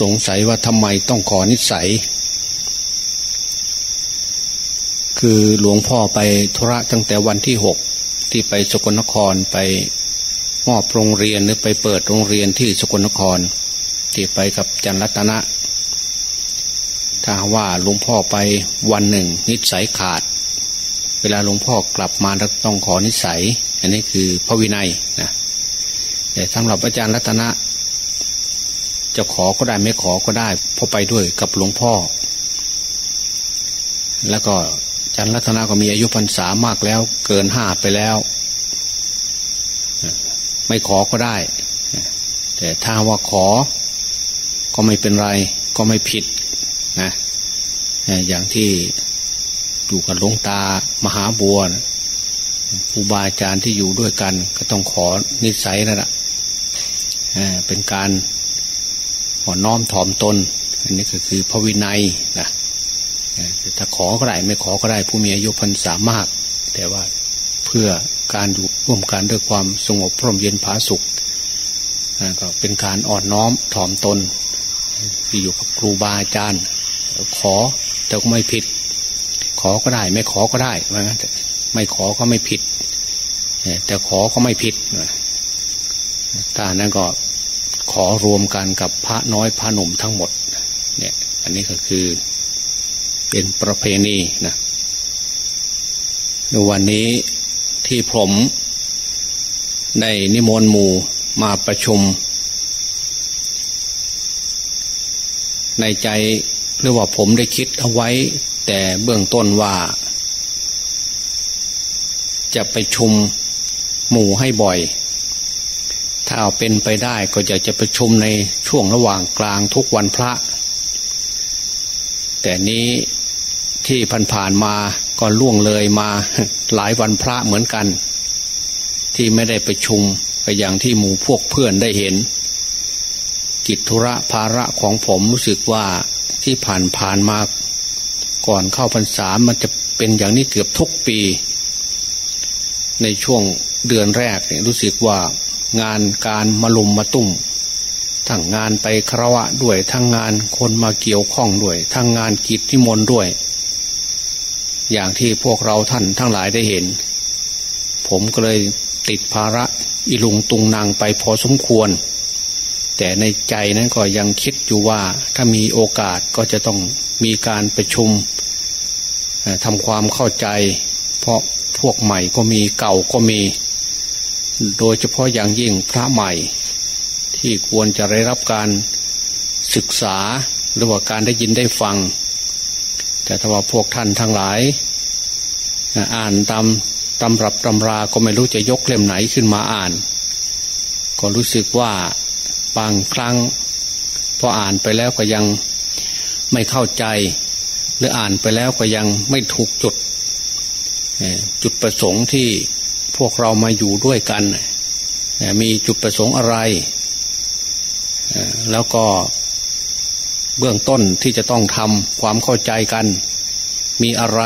สงสัยว่าทำไมต้องขอนิสัย คือหลวงพ่อไปธุระตั้งแต่วันที่หกที่ไปสกลนครไปมอบโรงเรียนหรือไปเปิดโรงเรียนที่สกลนคร ที่ไปกับจันรัตนะ ถ้าว่าหลวงพ่อไปวันหนึ่ง นิสัยขาด เวลาหลวงพ่อกลับมาต้องขอนิสัย อันนี้คือพระวินัยนะแต่สำหรับอาจารย์รัตนะ จะขอก็ได้ไม่ขอก็ได้พราะไปด้วยกับหลวงพ่อ แล้วก็อาจารย์รัตนาก็มีอายุพรรษามากแล้ว เกินห้าไปแล้ว ไม่ขอก็ได้ แต่ถ้าว่าขอ ก็ไม่เป็นไร ก็ไม่ผิดนะอย่างที่อยู่กับหลวงตามหาบัวครูบาอาจารย์ที่อยู่ด้วยกัน ก็ต้องขอนิสัยนั่นแหละเป็นการ หอน้อมถ่อมตน อันนี้ก็คือพระวินัยนะถ้าขอก็ได้ไม่ขอก็ได้ผู้มีอายุพรรษามาก แต่ว่าเพื่อการอยู่ร่วมกันด้วยความสงบพร่มเย็นผาสุขก็เป็นการอ่อนน้อมถ่อมตน ที่อยู่กับครูบาอาจารย์ ขอแต่ก็ไม่ผิด ขอก็ได้ ไม่ขอก็ได้ว่างั้นไม่ขอก็ไม่ผิดแต่ขอก็ไม่ผิดถ้านั้นก็ ขอรวมกันกับพระน้อยพระหนุ่มทั้งหมด เนี่ย อันนี้ก็คือเป็นประเพณีนะในวันนี้ที่ผมในนิมนต์หมู่มาประชุม ในใจหรือว่าผมได้คิดเอาไว้ แต่เบื้องต้นว่า จะไปชุมหมู่ให้บ่อย ถ้าเอาเป็นไปได้ก็อยากจะประชุมในช่วงระหว่างกลางทุกวันพระ แต่นี้ที่ผ่านๆมาก็ล่วงเลยมาหลายวันพระเหมือนกัน ที่ไม่ได้ไปชุมก็อย่างที่หมู่พวกเพื่อนได้เห็น กิจธุระภาระของผมรู้สึกว่าที่ผ่านผ่านมาก่อนเข้าพรรษามันจะเป็นอย่างนี้เกือบทุกปี ในช่วงเดือนแรกเนี่ยรู้สึกว่า งานการมาลุมมาตุ้มทั้งงานไปครวะด้วย ทั้งงานคนมาเกี่ยวข้องด้วย ทั้งงานกิจที่มนด้วย อย่างที่พวกเราท่านทั้งหลายได้เห็น ผมก็เลยติดภาระอิลุงตุงนางไปพอสมควร แต่ในใจนั้นก็ยังคิดอยู่ว่าถ้ามีโอกาสก็จะต้องมีการประชุมทำความเข้าใจ เพราะพวกใหม่ก็มีเก่าก็มี โดยเฉพาะอย่างยิ่งพระใหม่ ที่ควรจะได้รับการศึกษาหรือว่าการได้ยินได้ฟัง แต่ถ้าว่าพวกท่านทั้งหลาย อ่านตามตำรับตำราก็ไม่รู้จะยกเล่มไหนขึ้นมาอ่าน ก็รู้สึกว่าบางครั้งพออ่านไปแล้วก็ยังไม่เข้าใจ หรืออ่านไปแล้วก็ยังไม่ถูกจุดจุดประสงค์ที่ พวกเรามาอยู่ด้วยกัน มีจุดประสงค์อะไร แล้วก็เบื้องต้นที่จะต้องทำความเข้าใจกัน มีอะไร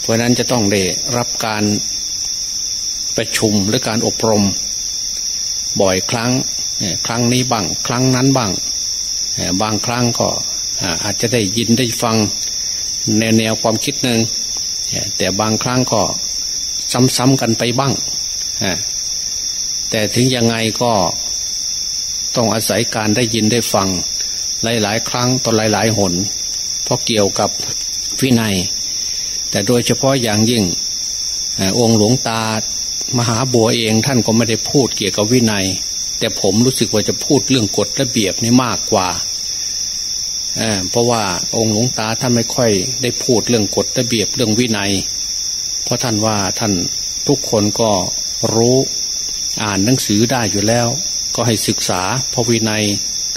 เพราะนั้นจะต้องได้รับการประชุมหรือการอบรม บ่อยครั้ง ครั้งนี้บ้าง ครั้งนั้นบ้าง บางครั้งก็อาจจะได้ยินได้ฟังแนวแนวความคิดหนึ่งแต่บางครั้งก็ ซ้ำๆกันไปบ้างแต่ถึงยังไงก็ต้องอาศัยการได้ยินได้ฟัง หลายๆ ครั้งตอนหลายๆหน เพราะเกี่ยวกับวินัย แต่โดยเฉพาะอย่างยิ่งองค์หลวงตามหาบัวเองท่านก็ไม่ได้พูดเกี่ยวกับวินัย แต่ผมรู้สึกว่าจะพูดเรื่องกฎระเบียบนี่มากกว่าเเพราะว่าองค์หลวงตาท่านไม่ค่อยได้พูดเรื่องกฎระเบียบเรื่องวินัย เพราะท่านว่าท่านทุกคนก็รู้อ่านหนังสือได้อยู่แล้ว ก็ให้ศึกษาพระวินัย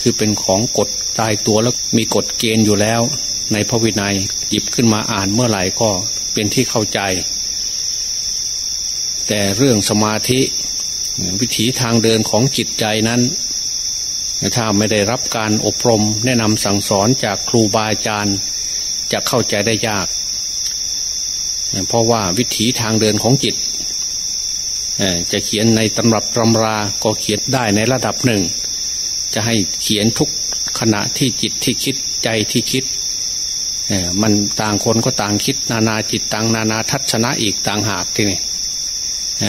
คือเป็นของกฎตายตัวแล้วมีกฎเกณฑ์อยู่แล้ว ในพระวินัยหยิบขึ้นมาอ่านเมื่อไหร่ก็เป็นที่เข้าใจ แต่เรื่องสมาธิวิถีทางเดินของจิตใจนั้นถ้าไม่ได้รับการอบรมแนะนำสั่งสอนจากครูบาอาจารย์ จะเข้าใจได้ยาก เพราะว่าวิถีทางเดินของจิตจะเขียนในตำรับตำราก็เขียนได้ในระดับหนึ่ง จะให้เขียนทุกขณะที่จิตที่คิดใจที่คิดมันต่างคนก็ต่างคิดนานาจิตต่างนานาทัศนะอีกต่างหากที่นี่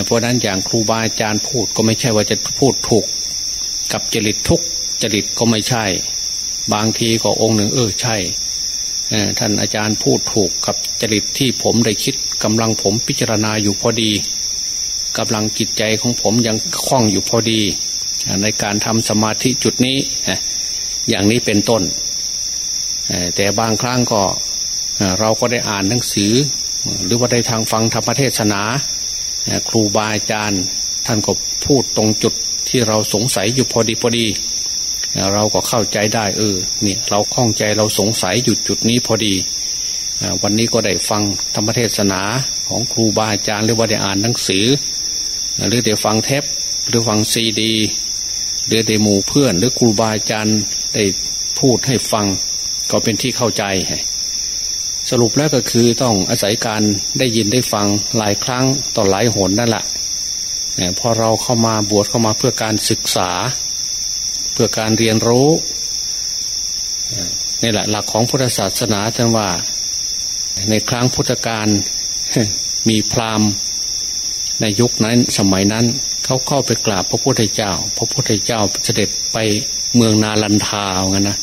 เพราะนั้นอย่างครูบาอาจารย์พูดก็ไม่ใช่ว่าจะพูดถูก กับจริตทุกจริตก็ไม่ใช่ บางทีก็องค์หนึ่งเออใช่ ท่านอาจารย์พูดถูกกับจริตที่ผมได้คิดกำลังผมพิจารณาอยู่พอดีกำลังจิตใจของผมยังคล่องอยู่พอดี ในการทำสมาธิจุดนี้ อย่างนี้เป็นต้น แต่บางครั้งก็เราก็ได้อ่านหนังสือ หรือว่าได้ทางฟังธรรมเทศนา ครูบาอาจารย์ ท่านก็พูดตรงจุดที่เราสงสัยอยู่พอดีพอดี เราก็เข้าใจได้เออเนี่ยเราคล่องใจเราสงสัยอยู่จุดนี้พอดี วันนี้ก็ได้ฟังธรรมเทศนาของครูบาอาจารย์หรือว่าได้อ่านหนังสือ หรือได้ฟังเทปหรือฟังซีดีหรือได้หมู่เพื่อน หรือครูบาอาจารย์ได้พูดให้ฟังก็เป็นที่เข้าใจ สรุปแล้วก็คือต้องอาศัยการได้ยินได้ฟังหลายครั้งต่อหลายหนนั่นแหละพอเราเข้ามาบวชเข้ามาเพื่อการศึกษา พื่อการเรียนรู้นี่แหละหลักของพุทธศาสนาท่านว่า ในครั้งพุทธกาลมีพราหมณ์ในยุคนั้นสมัยนั้น เขาเข้าไปกราบพระพุทธเจ้า พระพุทธเจ้าเสด็จไปเมืองนาลันทาเงี้ยนะ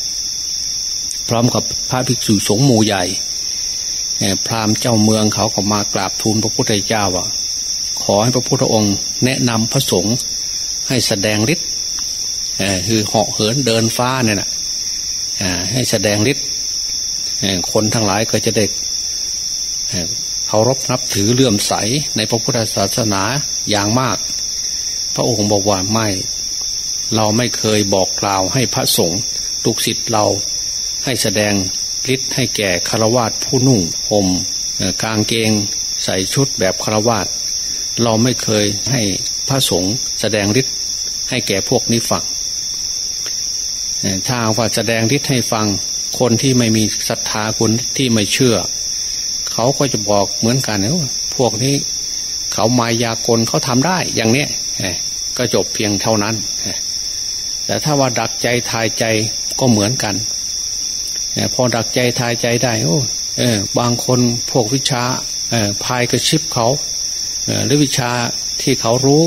พร้อมกับพระภิกษุสงฆ์หมู่ใหญ่พราหมณ์เจ้าเมืองเขาก็มากราบทูลพระพุทธเจ้าว่าขอให้พระพุทธองค์ แนะนำพระสงฆ์ให้แสดงฤทธิ์ คือเหาะเหินเดินฟ้าเนี่ยนะให้แสดงฤทธิ์คนทั้งหลายก็จะได้เคารพนับถือเลื่อมใสในพระพุทธศาสนาอย่างมาก พระองค์บอกว่าไม่ เราไม่เคยบอกกล่าวให้พระสงฆ์ตุกศิษย์เราให้แสดงฤทธิ์ให้แก่คารวาสผู้นุ่งห่มกางเกงใส่ชุดแบบคารวาสเราไม่เคยให้พระสงฆ์แสดงฤทธิ์ให้แก่พวกนี้ฟัง ถ้าว่าแสดงฤทธิ์ให้ฟังคนที่ไม่มีศรัทธาคนที่ไม่เชื่อ เขาก็จะบอกเหมือนกันว่าพวกนี้เขามายากลเขาทำได้อย่างเนี้ยก็จบเพียงเท่านั้น แต่ถ้าว่าดักใจทายใจก็เหมือนกันพอดักใจทายใจได้โอ้เออบางคนพวกวิชาพายกระชิบเขาหรือวิชาที่เขารู้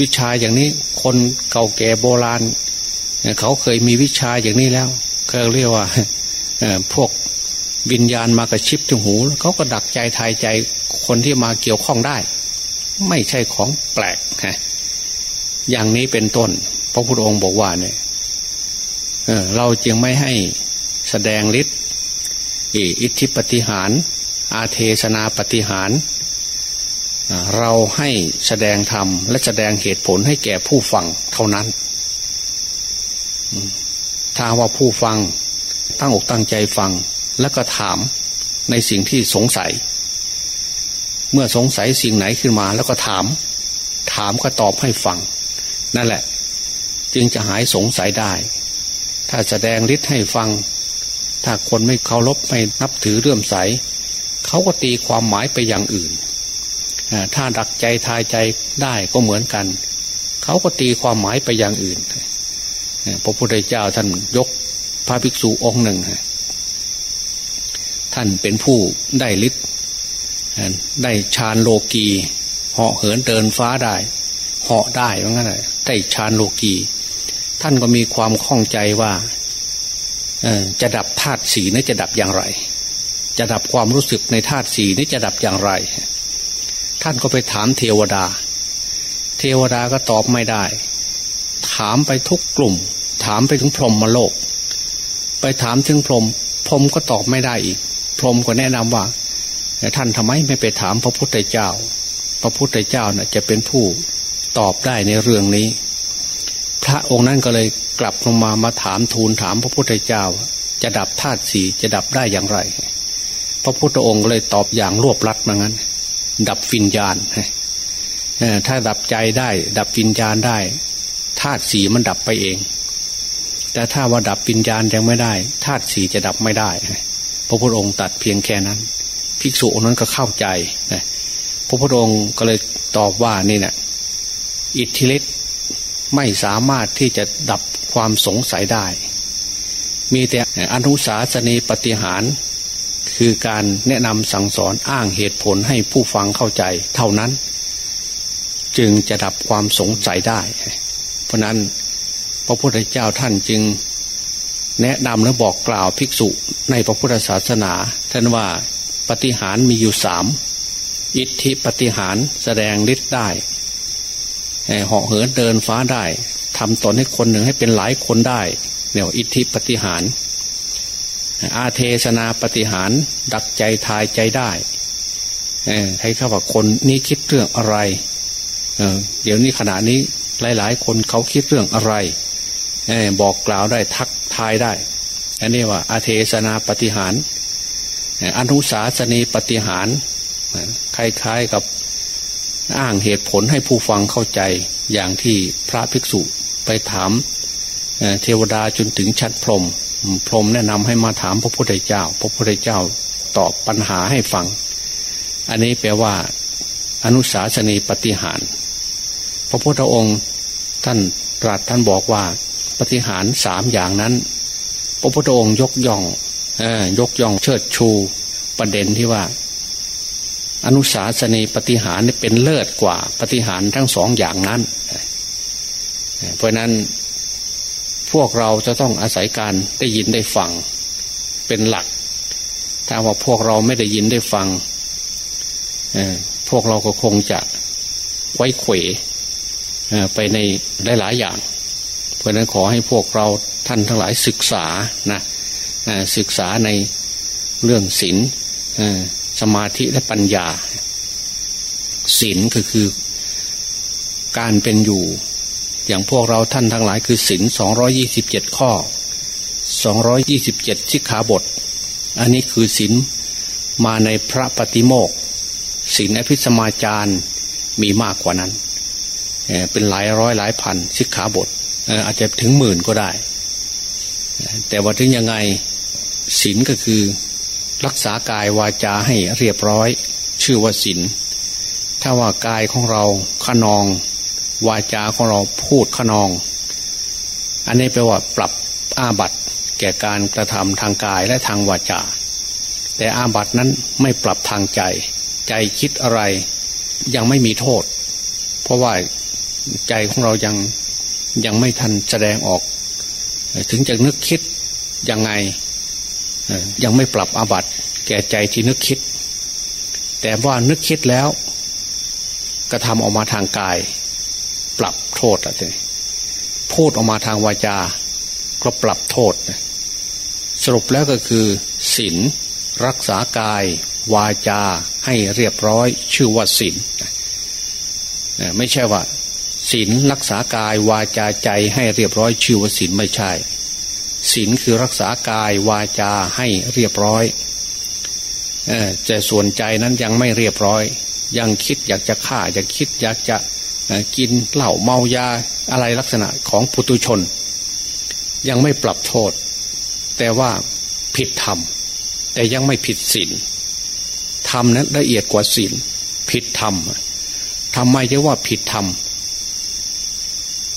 วิชาอย่างนี้คนเก่าแก่โบราณ เขาเคยมีวิชาอย่างนี้แล้วเขาเรียกว่าพวกวิญญาณมากระชิบถึงหูเขาก็ดักใจทายใจคนที่มาเกี่ยวข้องได้ ไม่ใช่ของแปลกฮะอย่างนี้เป็นต้น พระพุทธองค์บอกว่าเนี่ยเเราจึงไม่ให้แสดงฤทธิ์อิทธิปฏิหาร อาเทศนาปฏิหาร เราให้แสดงธรรมและแสดงเหตุผลให้แก่ผู้ฟังเท่านั้น ถ้าว่าผู้ฟังตั้งอกตั้งใจฟัง แล้วก็ถามในสิ่งที่สงสัย เมื่อสงสัยสิ่งไหนขึ้นมาแล้วก็ถาม ถามก็ตอบให้ฟัง นั่นแหละ จึงจะหายสงสัยได้ ถ้าแสดงฤทธิ์ให้ฟัง ถ้าคนไม่เคารพไม่นับถือเรื่อมใส เขาก็ตีความหมายไปอย่างอื่น ถ้าดักใจทายใจได้ก็เหมือนกัน เขาก็ตีความหมายไปอย่างอื่น พระพุทธเจ้าท่านยกพระภิกษุองค์หนึ่ง ท่านเป็นผู้ได้ฤทธิ์ได้ฌานโลกีเหาะเหินเดินฟ้าได้เหาะได้ว่างั้นเลยได้ฌานโลกีท่านก็มีความข้องใจว่าจะดับธาตุสีนี่จะดับอย่างไร จะดับความรู้สึกในธาตุสีนี่จะดับอย่างไร ท่านก็ไปถามเทวดา เทวดาก็ตอบไม่ได้ ถามไปทุกกลุ่ม ถามไปถึงพรหมโลก ไปถามถึงพรหมพรหมก็ตอบไม่ได้อีก พรหมก็แนะนำว่าท่านทำไมไม่ไปถามพระพุทธเจ้า พระพุทธเจ้าน่ะจะเป็นผู้ตอบได้ในเรื่องนี้ พระองค์นั้นก็เลยกลับลงมามาถามทูลถามพระพุทธเจ้า จะดับธาตุสีจะดับได้อย่างไร พระพุทธองค์ก็เลยตอบอย่างรวบลัดมางั้น ดับฟิญญาณถ้าดับใจได้ ดับฟิญญาณได้ธาตุสีมันดับไปเอง แต่ถ้าว่าดับปิญญาณยังไม่ได้ธาตุสีจะดับไม่ได้ พระพุทธองค์ตัดเพียงแค่นั้น ภิกษุองค์นั้นก็เข้าใจนะพระพุทธองค์ก็เลยตอบว่านี่เนะ่ยอิทธิฤทธิ์ไม่สามารถที่จะดับคความสงสัยได้ มีแต่อนุสาสนีปฏิหาร คือการแนะนำสั่งสอนอ้างเหตุผลให้ผู้ฟังเข้าใจเท่านั้น จึงจะดับความสงสัยได้ เพราะนั้น พระพุทธเจ้าท่านจึง แนะนำและบอกกล่าวภิกษุในพระพุทธศาสนา ท่านว่าปฏิหารมีอยู่สามอิทธิปฏิหารแสดงฤทธิ์ได้เหาะเหินเดินฟ้าได้ทำตนให้คนหนึ่งให้เป็นหลายคนได้เนี่ยอิทธิปฏิหาร อาเทศนาปฏิหารดักใจทายใจได้ให้เข้าว่าคนนี้คิดเรื่องอะไรเเดี๋ยวนี้ขณะนี้หลาย ๆ คนเขาคิดเรื่องอะไร บอกกล่าวได้ทักทายได้ อันนี้ว่าอาเทศนาปฏิหารอนุสาสนีปฏิหารคล้ายๆกับอ้างเหตุผลให้ผู้ฟังเข้าใจอย่างที่พระภิกษุไปถามเทวดาจนถึงชั้นพรมพรมแนะนำให้มาถามพระพุทธเจ้า พระพุทธเจ้าตอบปัญหาให้ฟัง อันนี้แปลว่า อนุสาสนีปฏิหาร พระพุทธองค์ท่านตรัสท่านบอกว่า ปฏิหารสามอย่างนั้น พระพุทธองค์ยกย่องยกย่องเชิดชูประเด็นที่ว่า อนุสาสนีปฏิหารเป็นเลิศกว่าปฏิหารทั้งสองอย่างนั้น เพราะนั้นพวกเราจะต้องอาศัยการได้ยินได้ฟังเป็นหลัก ถ้าว่าพวกเราไม่ได้ยินได้ฟังพวกเราก็คงจะไว้เขวไปในหลายๆอย่าง ราะนั้นขอให้พวกเราท่านทั้งหลายศึกษานะศึกษาในเรื่องศีลสมาธิและปัญญาศีลก็คือการเป็นอยู่ อย่างพวกเราท่านทั้งหลายคือศีลสองยี่สิบเจ็ดข้อสองยี่สิบเจ็ดชิกขาบท อันนี้คือศีลมาในพระปฏิโมกศีลอภิสมาจารมีมากกว่านั้น เป็นหลายร้อยหลายพันชิกขาบท อาจจะถึงหมื่นก็ได้ แต่ว่าถึงยังไงศีลก็คือรักษากายวาจาให้เรียบร้อย ชื่อว่าศีลถ้าว่ากายของเราขนอง วาจาของเราพูดขนอง อันนี้แปลว่าปรับอาบัตแก่การกระทำทางกายและทางวาจา แต่อาบัตนั้นไม่ปรับทางใจ ใจคิดอะไรยังไม่มีโทษ เพราะว่าใจของเรายัง ยังไม่ทันแสดงออก ถึงจะนึกคิดยังไงยังไม่ปรับอาบัติแก่ใจที่นึกคิด แต่ว่านึกคิดแล้วกระทำออกมาทางกาย ปรับโทษอะไรพูดออกมาทางวาจาก็ปรับโทษ สรุปแล้วก็คือศีลรักษากาย วาจาให้เรียบร้อยชื่อว่าศีลไม่ใช่ว่า ศีลรักษากายวาจาใจให้เรียบร้อยชื่อว่าศีลไม่ใช่ศีลคือรักษากายวาจาให้เรียบร้อยแต่ส่วนใจนั้นยังไม่เรียบร้อย ยังคิดอยากจะฆ่าอยากคิดอยากจะกินเหล้าเมายาอะไรลักษณะของปุตุชน ยังไม่ปรับโทษ แต่ว่าผิดธรรม แต่ยังไม่ผิดศีลธรรมนั้นละเอียดกว่าศีลผิดธรรมทำไมจะว่าผิดธรรม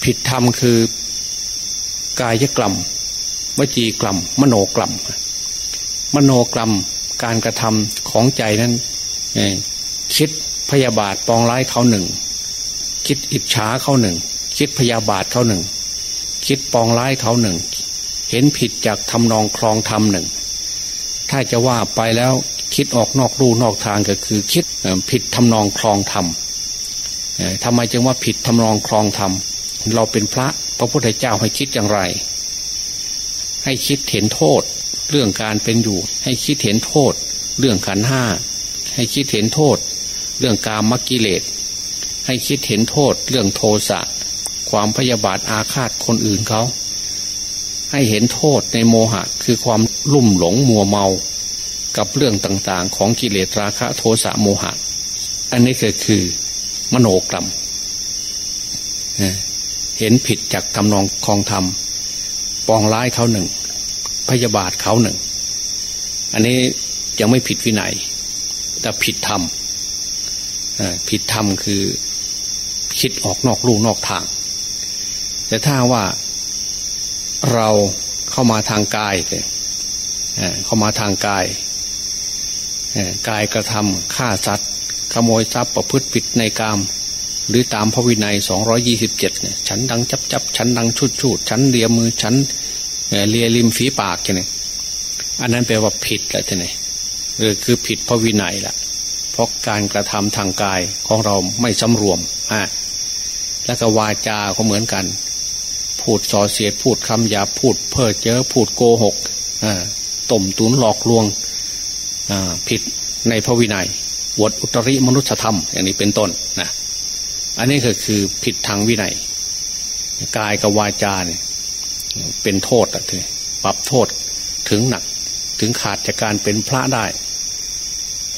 ผิดธรรมคือกายกรรมวจีกรรมมโนกรรมมโนกรรมการกระทำของใจนั้นคิดพยาบาทปองร้ายเขาหนึ่ง คิดอิจฉาเขาหนึ่ง คิดพยาบาทเขาหนึ่ง คิดปองร้ายเขาหนึ่ง เห็นผิดจากทำนองคลองธรรมหนึ่ง ถ้าจะว่าไปแล้วคิดออกนอกรูนอกทางก็คือ คิดผิดทำนองคลองธรรมทำไมจึงว่าผิดทำนองคลองธรรม เราเป็นพระ พระพุทธเจ้าให้คิดอย่างไร ให้คิดเห็นโทษ เรื่องการเป็นอยู่ ให้คิดเห็นโทษ เรื่องขันห้าให้คิดเห็นโทษ เรื่องกามมกิเลสให้คิดเห็นโทษ เรื่องโทสะความพยาบาทอาฆาตคนอื่นเขา ให้เห็นโทษในโมหะ คือความลุ่มหลงมัวเมา กับเรื่องต่างๆ ของกิเลสราคะโทสะโมหะ อันนี้ก็คือ มโนกรรม เห็นผิดจากทำนองคองธรรมปองร้ายเขาหนึ่ง พยาบาทเขาหนึ่ง อันนี้ยังไม่ผิดวินัย แต่ผิดธรรมผิดธรรมคือคิดออกนอกลู่นอกทาง แต่ถ้าว่าเราเข้ามาทางกายเลยเข้ามาทางกายกายกระทำฆ่าสัตว์ขโมยทรัพย์ประพฤติผิดในกาม หรือตามพระวินัยสองยี่สิบเจ็ดเนี่ยฉันดังจับจับฉันดังชุดชุดฉันเลียมือฉันเลียริมฝีปากเนี่ยอันนั้นแปลว่าผิดและท่านเนี่ยเออคือผิดพระวินัยละเพราะการกระทำทางกายของเราไม่สำรวมอ่าแล้วก็วาจาก็เหมือนกัน พูดส่อเสียดพูดคำหยาพูด เพ้อเจ้อพูดโกหกอ่าต้มตุนหลอกลวงผิดในพระวินัยวดอุตริมนุษยธรรม อย่างนี้เป็นต้นนะ อันนี้ก็คือผิดทางวินัยกายกับวาจาเนี่ยเป็นโทษอะทีปรับโทษถึงหนักถึงขาดจากการเป็นพระได้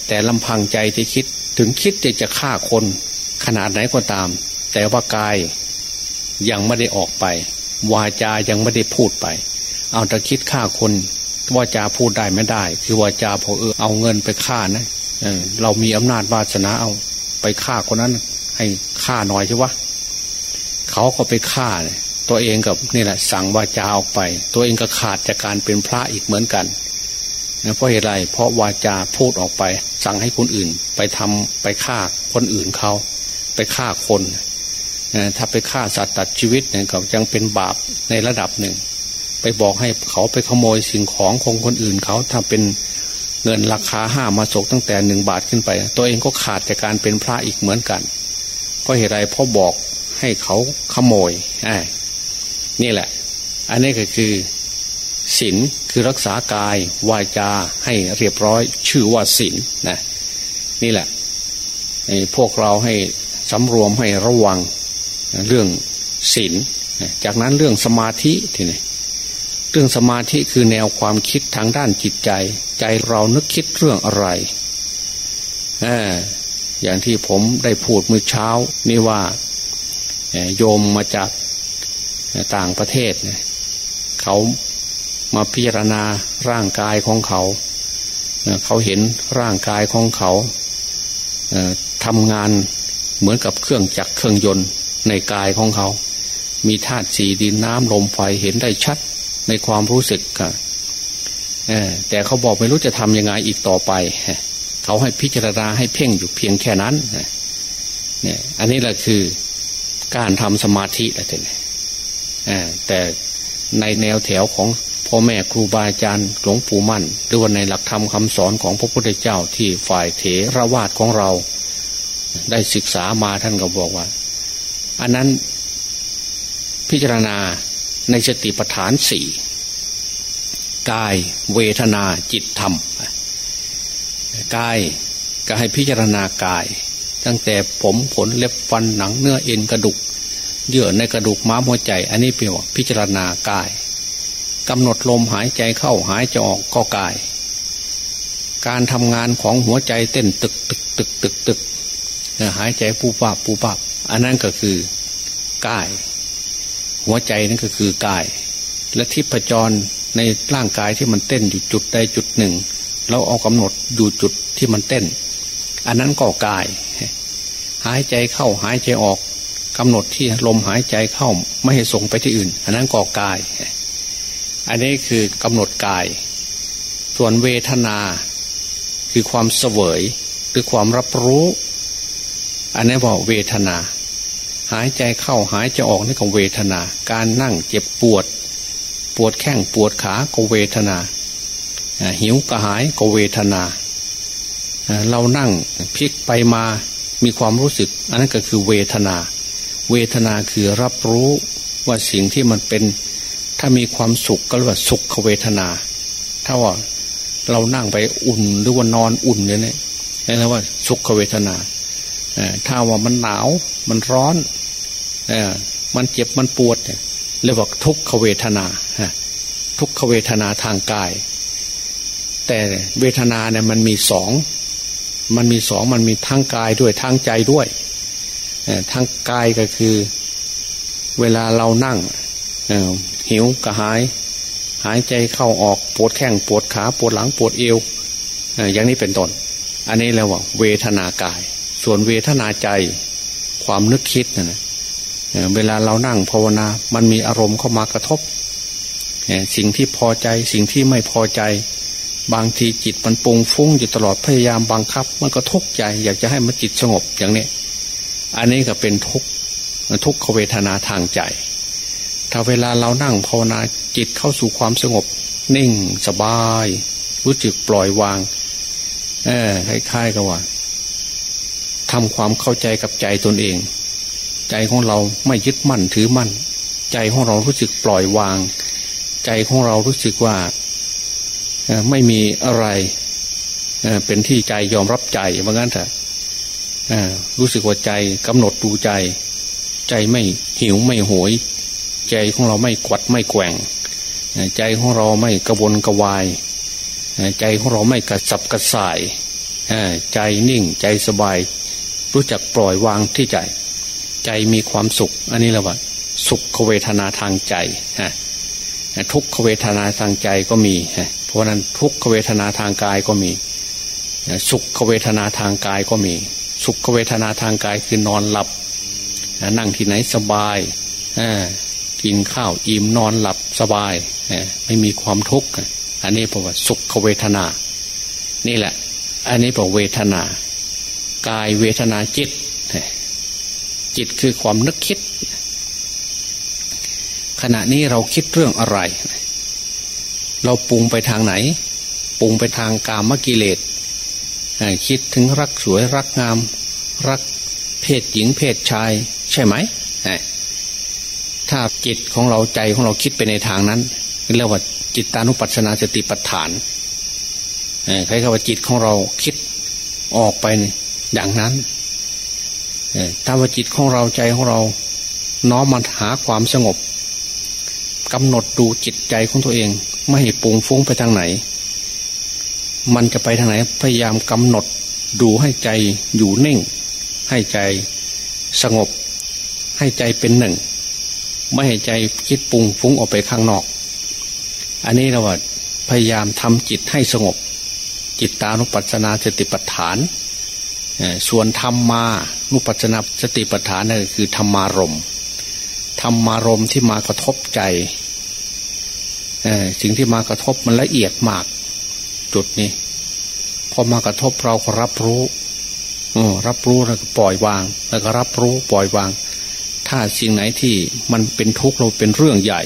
แต่ลำพังใจที่คิดถึงคิดจะจะฆ่าคนขนาดไหนก็ตาม แต่ว่ากายยังไม่ได้ออกไป วาจายังไม่ได้พูดไป เอาแต่คิดฆ่าคนวาจาพูดได้ไม่ได้ คือวาจาพอเออเอาเงินไปฆ่านะเเรามีอำนาจวาสนาเอาไปฆ่าคนนั้น ให้ ฆ่าหน่อยใช่ปะเขาก็ไปฆ่าเนี่ยตัวเองกับนี่แหละ สั่งวาจาออกไป ตัวเองก็ขาดจากการเป็นพระอีกเหมือนกันเพราะเหตุไรเพราะวาจาพูดออกไป สั่งให้คนอื่น ไปทำไปฆ่าคนอื่นเขาไปฆ่าคนถ้าไปฆ่าสัตว์ตัดชีวิตเนี่ยก็ยังเป็นบาปในระดับหนึ่ง ไปบอกให้เขาไปขโมยสิ่งของของคนอื่นเขาถ้าเป็นเงินราคาห้ามาศกตั้งแต่หนึ่งบาทขึ้นไป ตัวเองก็ขาดจากการเป็นพระอีกเหมือนกัน ก็เหตุไรพ่อบอกให้เขาขโมยอ่นี่แหละ อันนี้ก็คือศีลคือรักษากายวาจาให้เรียบร้อย ชื่อว่าศีลนะนี่แหละพวกเราให้สำรวมให้ระวังเรื่องศีลจากนั้นเรื่องสมาธิทีนี้เรื่องสมาธิคือแนวความคิดทางด้านจิตใจ ใจเรานึกคิดเรื่องอะไร อย่างที่ผมได้พูดเมื่อเช้า นี่ว่าโยมมาจากต่างประเทศเขามาพิจารณาร่างกายของเขา เขาเห็นร่างกายของเขาทำงานเหมือนกับเครื่องจักรเครื่องยนต์ในกายของเขา มีธาตุสีดินน้ำลมไฟเห็นได้ชัดในความรู้สึกแต่เขาบอกไม่รู้จะทำยังไงอีกต่อไป เขาให้พิจารณาให้เพ่งอยู่เพียงแค่นั้นเนี่ยอันนี้แหละคือการทำสมาธิแหละท่นแต่ในแนวแถวของพ่อแม่ครูบาอาจารย์หลวงปู่มั่นหรือว่าในหลักธรรมคาสอนของพระพุทธเจ้าที่ฝ่ายเถรวาทของเรา ได้ศึกษามาท่านก็บอกว่า อันนั้นพิจารณาในสติปัฏฐานสี่กายเวทนาจิตธรรม กายก็ให้พิจารณากาย ตั้งแต่ผมขนเล็บฟันหนังเนื้อเอ็นกระดูก เยื่อในกระดูกม้ามหัวใจ อันนี้เปรียว่าพิจารณากายกำหนดลมหายใจเข้าหายใจออกก็กาย การทำงานของหัวใจเต้นตึกตึกตึกตึกตึกหายใจปูปาปูปาอันนั้นก็คือกาย หัวใจนั่นก็คือกาย และทิพจรในร่างกายที่มันเต้นอยู่จุดใดจุดหนึ่ง เราเอากำหนดอยู่จุดที่มันเต้น อันนั้นก็กาย หายใจเข้าหายใจออกกำหนดที่ลมหายใจเข้าไม่ให้ส่งไปที่อื่น อันนั้นก็กาย อันนี้คือกำหนดกาย ส่วนเวทนาคือความเสวยหรือความรับรู้ อันนี้บอกเวทนา หายใจเข้าหายใจออกนี่ก็เวทนา การนั่งเจ็บปวด ปวดแข้งปวดขาก็เวทนา หิวกระหายก็เวทนา เรานั่งพลิกไปมามีความรู้สึก อันนั้นก็คือเวทนา เวทนาคือรับรู้ว่าสิ่งที่มันเป็น ถ้ามีความสุขก็เรียกว่าสุขเวทนา ถ้าว่าเรานั่งไปอุ่นหรือว่านอนอุ่นเนี่ยนี่เรียกว่าสุขเวทนาถ้าว่ามันหนาวมันร้อนมันเจ็บมันปวดเรียกว่าทุกขเวทนาทุกขเวทนาทางกาย แต่เวทนาเนี่ยมันมีสอง มันมีสองมันมีทั้งกายด้วยทั้งใจด้วยทั้งกายก็คือ เวลาเรานั่งหิวกระหาย หายใจเข้าออกปวดแข้งปวดขาปวดหลังปวดเอวอย่างนี้เป็นต้นอันนี้เรียกว่าเวทนากาย ส่วนเวทนาใจความนึกคิดนะเวลาเรานั่งภาวนา มันมีอารมณ์เข้ามากระทบสิ่งที่พอใจสิ่งที่ไม่พอใจ บางทีจิตมันปุงฟุ้งอยู่ตลอดพยายามบังคับ มันก็ทุกข์ใจ อยากจะให้มันจิตสงบอย่างนี้ อันนี้ก็เป็นทุกข์ทุกขเวทนาทางใจ ถ้าเวลาเรานั่งภาวนาจิตเข้าสู่ความสงบ นิ่งสบาย รู้จึกปล่อยวาง เออคล้ายๆกับว่าทำความเข้าใจกับใจตนเอง ใจของเราไม่ยึดมั่นถือมั่น ใจของเรารู้สึกปล่อยวาง ใจของเรารู้สึกว่า ไม่มีอะไรเป็นที่ใจยอมรับใจว่างั้นเถอะรู้สึกว่าใจกำหนดดูใจ ใจไม่หิวไม่โหย ใจของเราไม่กวัดไม่แกว่ง ใจของเราไม่กระวนกระวาย ใจของเราไม่กระสับกระส่ายใจนิ่งใจสบาย รู้จักปล่อยวางที่ใจ ใจมีความสุข อันนี้แหละว่า สุขเวทนาทางใจทุกขเวทนาทางใจก็มี เพราะนั้นทุกขเวทนาทางกายก็มี สุขเวทนาทางกายก็มี สุขเวทนาทางกายคือนอนหลับ นั่งที่ไหนสบายกินข้าวอิ่มนอนหลับสบายไม่มีความทุกข์อันนี้เพราะว่าสุขเวทนา นี่แหละ อันนี้เพราะเวทนากายเวทนาจิต จิตคือความนึกคิด ขณะนี้เราคิดเรื่องอะไรเเราปรุงไปทางไหน ปรุงไปทางกามกิเลสคิดถึงรักสวยรักงาม รักเพศหญิงเพศชาย ใช่ไหมถ้าจิตของเราใจของเราคิดไปในทางนั้นเรียกว่าจิตตานุปัสสนาสติปัฏฐานใครก็ว่าจิตของเราคิดออกไปอย่างนั้นถ้าว่าจิตของเราใจของเราน้อมมาหาความสงบกำหนดดูจิตใจของตัวเอง ไม่ให้ปุงฟุ้งไปทางไหน มันจะไปทางไหน พยายามกำหนด ดูให้ใจอยู่นิ่ง ให้ใจสงบ ให้ใจเป็นหนึ่ง ไม่ให้ใจคิดปุงฟุ้งออกไปข้างนอก อันนี้เราว่าพยายามทำจิตให้สงบ จิตตานุปัสสนาสติปัฏฐาน ส่วนธรรมานุปัจนาสติปัฏฐานนั่นคือธรรมารมธรรมารมที่มากระทบใจ สิ่งที่มากระทบมันละเอียดมาก จุดนี้พอมากระทบเราก็รับรู้รับรู้แล้วก็ปล่อยวาง แล้วก็รับรู้ปล่อยวาง ถ้าสิ่งไหนที่มันเป็นทุกข์เราเป็นเรื่องใหญ่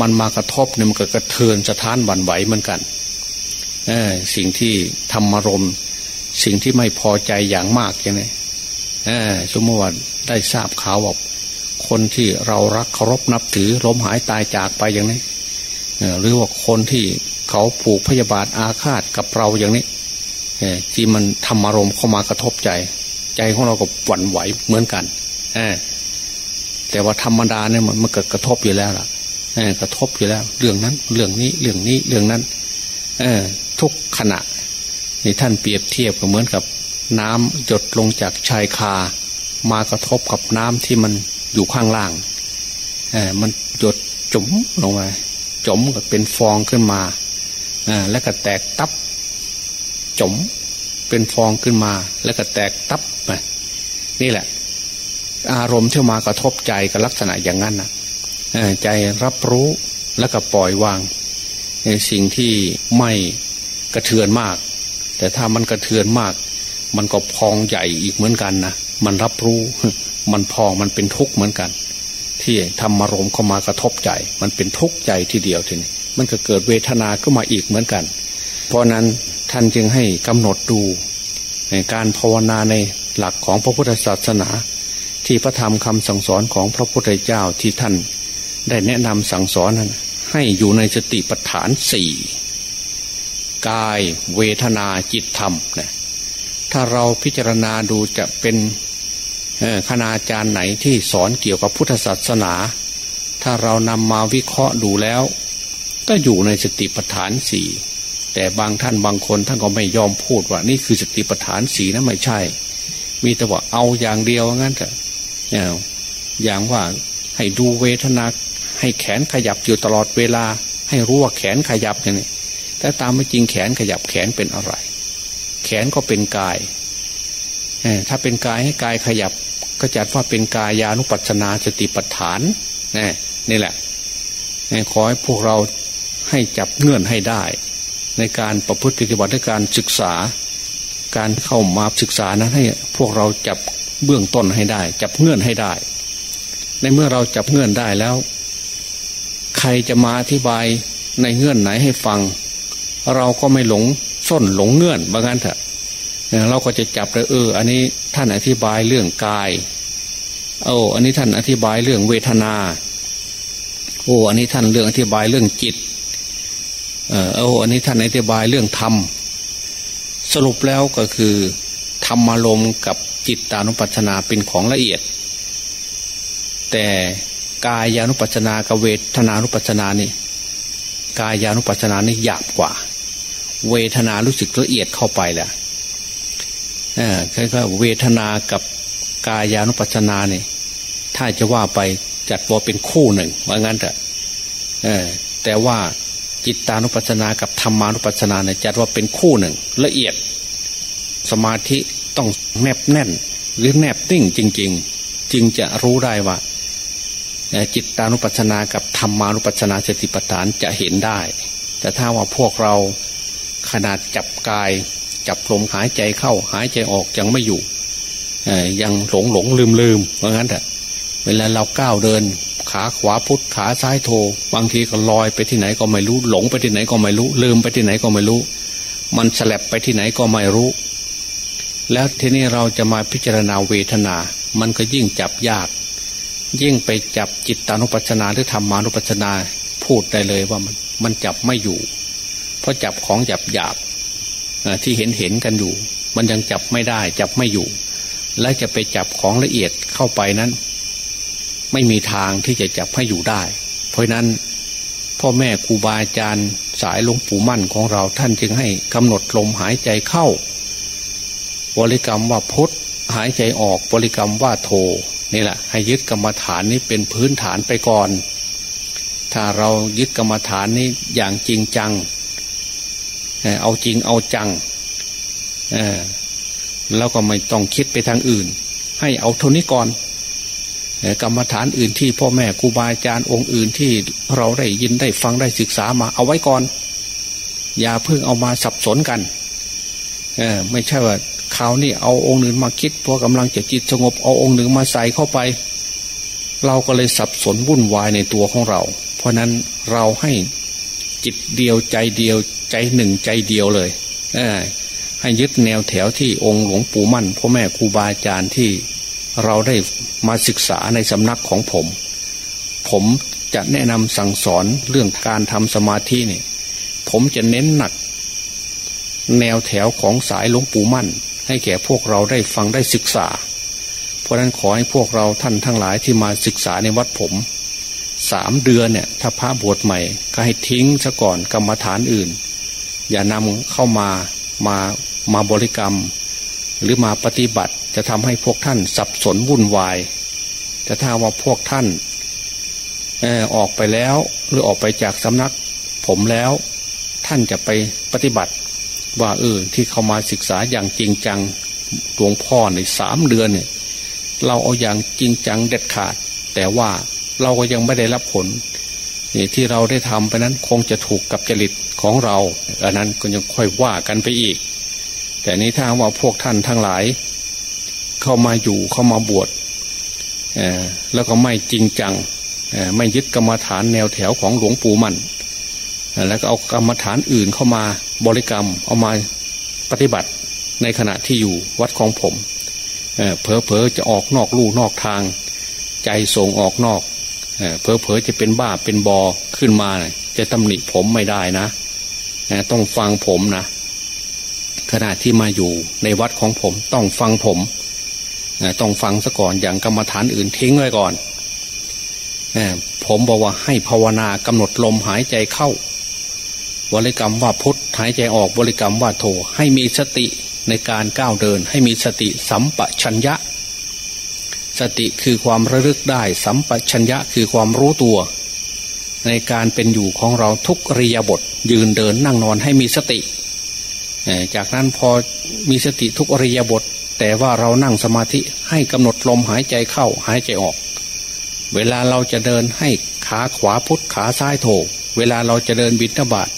มันมากระทบเนี่ยมันก็กระเทือนสะท้านหวั่นไหวเหมือนกันสิ่งที่ธรรมารมสิ่งที่ไม่พอใจอย่างมากอย่างนี้สมมติว่าได้ทราบข่าวว่าคนที่เรารักเคารพนับถือล้มหายตายจากไปอย่างนี้ หรือว่าคนที่เขาผูกพยาบาทอาฆาตกับเราอย่างนี้ที่มันทำอารมเข้ามากระทบใจ ใจของเราก็หวั่นไหวเหมือนกันแต่ว่าธรรมดาเนี่ยมันเกิดกระทบอยู่แล้วล่ะกระทบอยู่แล้ว เรื่องนั้น เรื่องนี้เรื่องนี้เรื่องนั้นทุกขณะนี่ท่านเปรียบเทียบก็เหมือนกับน้ำหยดลงจากชายคา มากระทบกับน้ำที่มันอยู่ข้างล่างเออมันหยดจุ๋มลงไป จมก็เป็นฟองขึ้นมาแล้วก็แตกตับจมเป็นฟองขึ้นมา แล้วก็แตกตับไปนี่แหละ อารมณ์ที่มากระทบใจกับลักษณะอย่างนั้นนะใจรับรู้แล้วก็ปล่อยวางในสิ่งที่ไม่กระเทือนมาก แต่ถ้ามันกระเทือนมาก มันก็พองใหญ่อีกเหมือนกันนะมันรับรู้ มันพองมันเป็นทุกข์เหมือนกัน ที่ทำมารมเข้ามากระทบใจ มันเป็นทุกข์ใจทีเดียวทีนี้มันก็เกิดเวทนาขึ้นมาอีกเหมือนกัน เพราะนั้นท่านจึงให้กำหนดดูในการภาวนาในหลักของพระพุทธศาสนา ที่พระธรรมคำสั่งสอนของพระพุทธเจ้าที่ท่านได้แนะนำสั่งสอนนั้นให้อยู่ในสติปัฏฐานสี่กายเวทนาจิตธรรมนะถ้าเราพิจารณาดูจะเป็น คณาจารย์ไหนที่สอนเกี่ยวกับพุทธศาสนา ถ้าเรานำมาวิเคราะห์ดูแล้ว ก็อยู่ในสติปัฏฐานสี่แต่บางท่านบางคนท่านก็ไม่ยอมพูดว่า นี่คือสติปัฏฐานสีนะไม่ใช่ มีแต่ว่าเอาอย่างเดียวงั้นแต่อย่างว่าให้ดูเวทนา ให้แขนขยับอยู่ตลอดเวลา ให้รู้ว่าแขนขยับอย่างนี้แต่ตามไม่จริงแขนขยับแขนเป็นอะไร แขนก็เป็นกายถ้าเป็นกายให้กายขยับ ก็จัดว่าเป็นกายานุปัจนาสติปัฏฐานนี่นี่แหละขอให้พวกเราให้จับเงื่อนให้ได้ ในการประพฤติปฏิบัติในการศึกษา การเข้ามาศึกษานั้นให้พวกเราจับเบื้องต้นให้ได้ จับเงื่อนให้ได้ ในเมื่อเราจับเงื่อนได้แล้ว ใครจะมาอธิบายในเงื่อนไหนให้ฟัง เราก็ไม่หลงส้นหลงเงื่อนบางงั้นเถอะเราก็จะจับเลยเออ อันนี้ ท่านอธิบายเรื่องกายโอ้อันนี้ท่านอธิบายเรื่องเวทนาโอ้อันนี้ท่านเรื่องอธิบายเรื่องจิตเออโอ้อันนี้ท่านอธิบายเรื่องธรรมสรุปแล้วก็คือธรรมารมกับจิตตานุปัฏนาเป็นของละเอียด แต่กายานุปัฏนากับเวทนานุปัฏนานี่กายานุปัฏนานี่หยาบกว่า เวทนารู้สึกละเอียดเข้าไปแหละ เออค่ๆเวทนากับกายานุปัฏนาเนี่ยถ้าจะว่าไปจัดว่าเป็นคู่หนึ่งว่างั้นแต่แต่ว่าจิตตานุปัฏนากับธรรมานุปัฏนาเนี่ยจัดว่าเป็นคู่หนึ่ง ละเอียด สมาธิต้องแนบแน่น หรือแนบนิ่งจริง ๆ จึงจะรู้ได้ว่าจิตตานุปัฏนากับธรรมานุปัฏนาสติปัฏฐานจะเห็นได้ แต่ถ้าว่าพวกเราขนาดจับกาย จับลมหายใจเข้าหายใจออกยังไม่อยู่ยังหลงหลงลืมลืมเพราะงั้นแต่เวลาเราก้าวเดิน ขาขวาพุทธขาซ้ายโท บางทีก็ลอยไปที่ไหนก็ไม่รู้ หลงไปที่ไหนก็ไม่รู้ ลืมไปที่ไหนก็ไม่รู้ มันสลับไปที่ไหนก็ไม่รู้ แล้วทีนี้เราจะมาพิจารณาเวทนา มันก็ยิ่งจับยาก ยิ่งไปจับจิตตานุปัชนาหรือธรรมานุปัชนาพูดได้เลยว่ามันมันจับไม่อยู่ เพราะจับของหยาบหยาบ ที่เห็นเห็นกันอยู่ มันยังจับไม่ได้ จับไม่อยู่ และจะไปจับของละเอียดเข้าไปนั้น ไม่มีทางที่จะจับให้อยู่ได้ เพราะนั้นพ่อแม่ครูบาอาจารย์สายหลวงปู่มั่นของเราท่านจึงให้กำหนดลมหายใจเข้า บริกรรมว่าพุทธหายใจออกบริกรรมว่าโทนี่แหละ ให้ยึดกรรมฐานนี้เป็นพื้นฐานไปก่อน ถ้าเรายึดกรรมฐานนี้อย่างจริงจัง เอาจริงเอาจังแล้วก็ไม่ต้องคิดไปทางอื่น ให้เอาเท่านี้ก่อนกรรมฐานอื่นที่พ่อแม่ครูบาอาจารย์องค์อื่นที่เราได้ยินได้ฟังได้ศึกษามาเอาไว้ก่อน อย่าเพิ่งเอามาสับสนกันไม่ใช่ว่าคราวนี้เอาองค์หนึ่งมาคิดพอกำลังจะจิตสงบเอาองค์หนึ่งมาใส่เข้าไป เราก็เลยสับสนวุ่นวายในตัวของเรา เพราะนั้นเราให้จิตเดียวใจเดียว ใจหนึ่งใจเดียวเลยเออให้ยึดแนวแถวที่องค์หลวงปู่มั่นพ่อแม่ครูบาอาจารย์ที่เราได้มาศึกษาในสำนักของผม ผมจะแนะนำสั่งสอนเรื่องการทำสมาธิเนี่ย ผมจะเน้นหนัก แนวแถวของสายหลวงปู่มั่น ให้แก่พวกเราได้ฟังได้ศึกษา เพราะนั้นขอให้พวกเราท่านทั้งหลายที่มาศึกษาในวัดผมสามเดือนเนี่ย ถ้าพระบวชใหม่ ก็ให้ทิ้งซะก่อนกรรมฐานอื่น อย่านำเข้ามามามาบริกรรม หรือมาปฏิบัติ จะทำให้พวกท่านสับสนวุ่นวายแต่ถ้าว่าพวกท่านออกไปแล้วหรือออกไปจากสำนัก ผมแล้วท่านจะไปปฏิบัติ ว่าเออที่เขามาศึกษาอย่างจริงจังหลวงพ่อในสามเดือนเนี่ยเราเอาอย่างจริงจังเด็ดขาด แต่ว่าเราก็ยังไม่ได้รับผลที่เราได้ทำไปนั้นคงจะถูกกับจริต ของเรา อันนั้นก็ยังค่อยว่ากันไปอีก แต่นี้ถ้าว่าพวกท่านทั้งหลาย เข้ามาอยู่เข้ามาบวชแล้วก็ไม่จริงจังไม่ยึดกรรมฐานแนวแถวของหลวงปู่มันแล้วก็เอากรรมฐานอื่นเข้ามาบริกรรมเอามาปฏิบัติในขณะที่อยู่วัดของผมเพอเพอจะออกนอกลู่นอกทาง ใจส่งออกนอกเพอเพอจะเป็นบ้าเป็นบอขึ้นมาจะตำหนิผมไม่ได้นะ ต้องฟังผมนะขณะที่มาอยู่ในวัดของผม ต้องฟังผมต้องฟังซะก่อนอย่างกรรมฐานอื่นทิ้งไว้ก่อนผมบอกว่าให้ภาวนากำหนดลมหายใจเข้า บริกรรมว่าพุทธหายใจออกบริกรรมว่าโทให้มีสติในการก้าวเดิน ให้มีสติสัมปชัญญะ สติคือความระลึกได้ สัมปชัญญะคือความรู้ตัว ในการเป็นอยู่ของเราทุกริยบท ยืนเดินนั่งนอนให้มีสติ จากนั้นพอมีสติทุกอริยบท แต่ว่าเรานั่งสมาธิให้กำหนดลมหายใจเข้าหายใจออก เวลาเราจะเดินให้ขาขวาพุทธขาซ้ายโถ เวลาเราจะเดินบิณฑบาต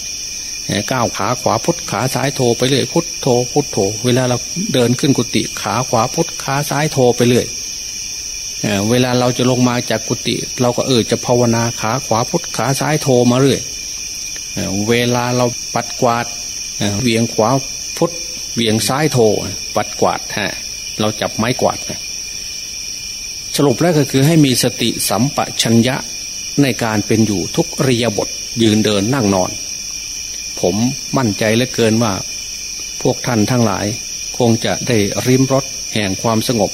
ก้าวขาขวาพุทธขาซ้ายโถไปเรื่อยพุทธโถพุทธโถ เวลาเราเดินขึ้นกุฏิขาขวาพุทธขาซ้ายโถไปเรื่อยเวลาเราจะลงมาจากกุฏิเราก็เออจะภาวนาขาขวาพุทธขาซ้ายโถมาเรื่อย เวลาเราปัดกวาดเวียงขวาพุทธเวียงซ้ายโถปัดกวาดฮะเราจับไม้กวาดสรุปแล้วก็คือให้มีสติสัมปชัญญะในการเป็นอยู่ทุกริยบทยืนเดินนั่งนอน ผมมั่นใจเหลือเกินว่า พวกท่านทั้งหลาย คงจะได้ริมรถแห่งความสงบ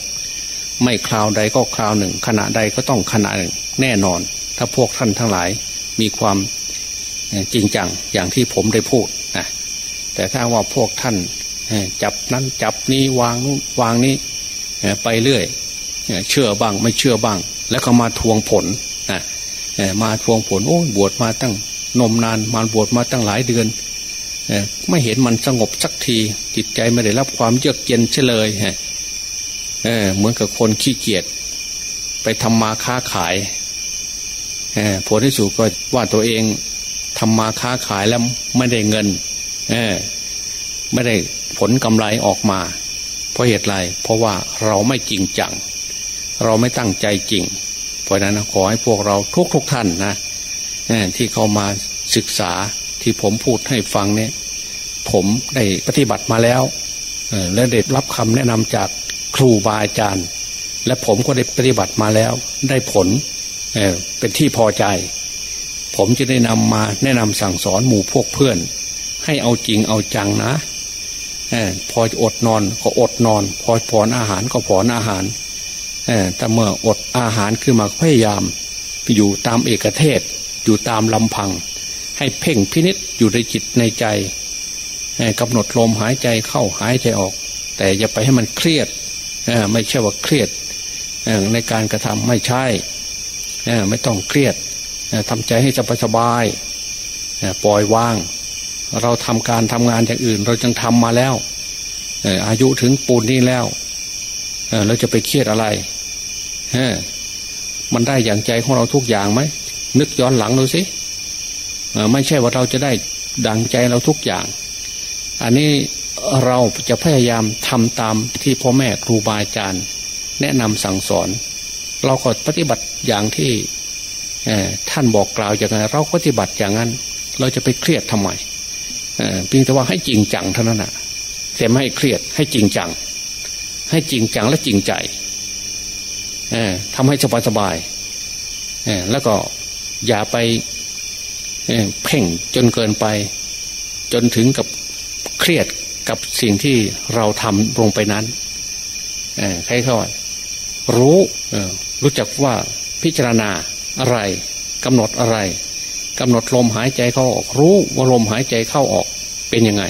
ไม่คราวใดก็คราวหนึ่ง ขณะใดก็ต้องขณะหนึ่งแน่นอน ถ้าพวกท่านทั้งหลายมีความ จริงจังอย่างที่ผมได้พูดนะแต่ถ้าว่าพวกท่านจับนั้นจับนี้วางนู้นวางนี้ไปเรื่อยเชื่อบ้างไม่เชื่อบ้าง แล้วก็มาทวงผลมาทวงผลโอ้บวชมาตั้งนมนานมาบวชมาตั้งหลายเดือนไม่เห็นมันสงบสักที จิตใจไม่ได้รับความเยือกเย็นเฉลยฮะเหมือนกับคนขี้เกียจไปทำมาค้าขายผลที่สุดก็ว่าตัวเอง ทำมาค้าขายแล้วไม่ได้เงินไม่ได้ผลกำไรออกมา เพราะเหตุไรเพราะว่าเราไม่จริงจัง เราไม่ตั้งใจจริง เพราะนั้นขอให้พวกเราทุกทุกท่านนะที่เข้ามาศึกษาที่ผมพูดให้ฟังเนี่ย ผมได้ปฏิบัติมาแล้วและได้รับคำแนะนำจากครูบาอาจารย์ และผมก็ได้ปฏิบัติมาแล้ว ได้ผลเเป็นที่พอใจ ผมจะได้นำมาแนะนำสั่งสอนหมู่พวกเพื่อน ให้เอาจริงเอาจังนะพออดนอนก็อดนอน พอผ่อนอาหารก็ผ่อนอาหารแต่เมื่ออดอาหารขึ้นมาพยายามไปอยู่ตามเอกเทศ อยู่ตามลำพัง ให้เพ่งพินิษอยู่ในจิตในใจกำหนดลมหายใจเข้าหายใจออก แต่อย่าไปให้มันเครียดไม่ใช่ว่าเครียดในการกระทำไม่ใช่ไม่ต้องเครียด ทำใจให้สบายสบายปล่อยวาง เราทำการทำงานอย่างอื่น เราจึงทำมาแล้วอายุถึงปูนนี้แล้วเราจะไปเครียดอะไรมันได้อย่างใจของเราทุกอย่างไหมนึกย้อนหลังดูสิไม่ใช่ว่าเราจะได้ดังใจเราทุกอย่าง อันนี้เราจะพยายามทำตามที่พ่อแม่ครูบาอาจารย์ แนะนำสั่งสอน เราก็ปฏิบัติอย่างที่ ท่านบอกกล่าวอย่างไรเราปฏิบัติอย่างนั้น เราจะไปเครียดทำไมเพียงแต่ว่าให้จริงจังเท่านั้นนะแต่ไม่ให้เครียดให้จริงจัง ให้จริงจังและจริงใจทำให้สบายสบายแล้วก็อย่าไปเพ่งจนเกินไป จนถึงกับเครียดกับสิ่งที่เราทำลงไปนั้นใครเขารู้รู้จักว่าพิจารณา อะไรกำหนดอะไรกำหนดลมหายใจเข้าออก รู้ว่าลมหายใจเข้าออกเป็นยังไง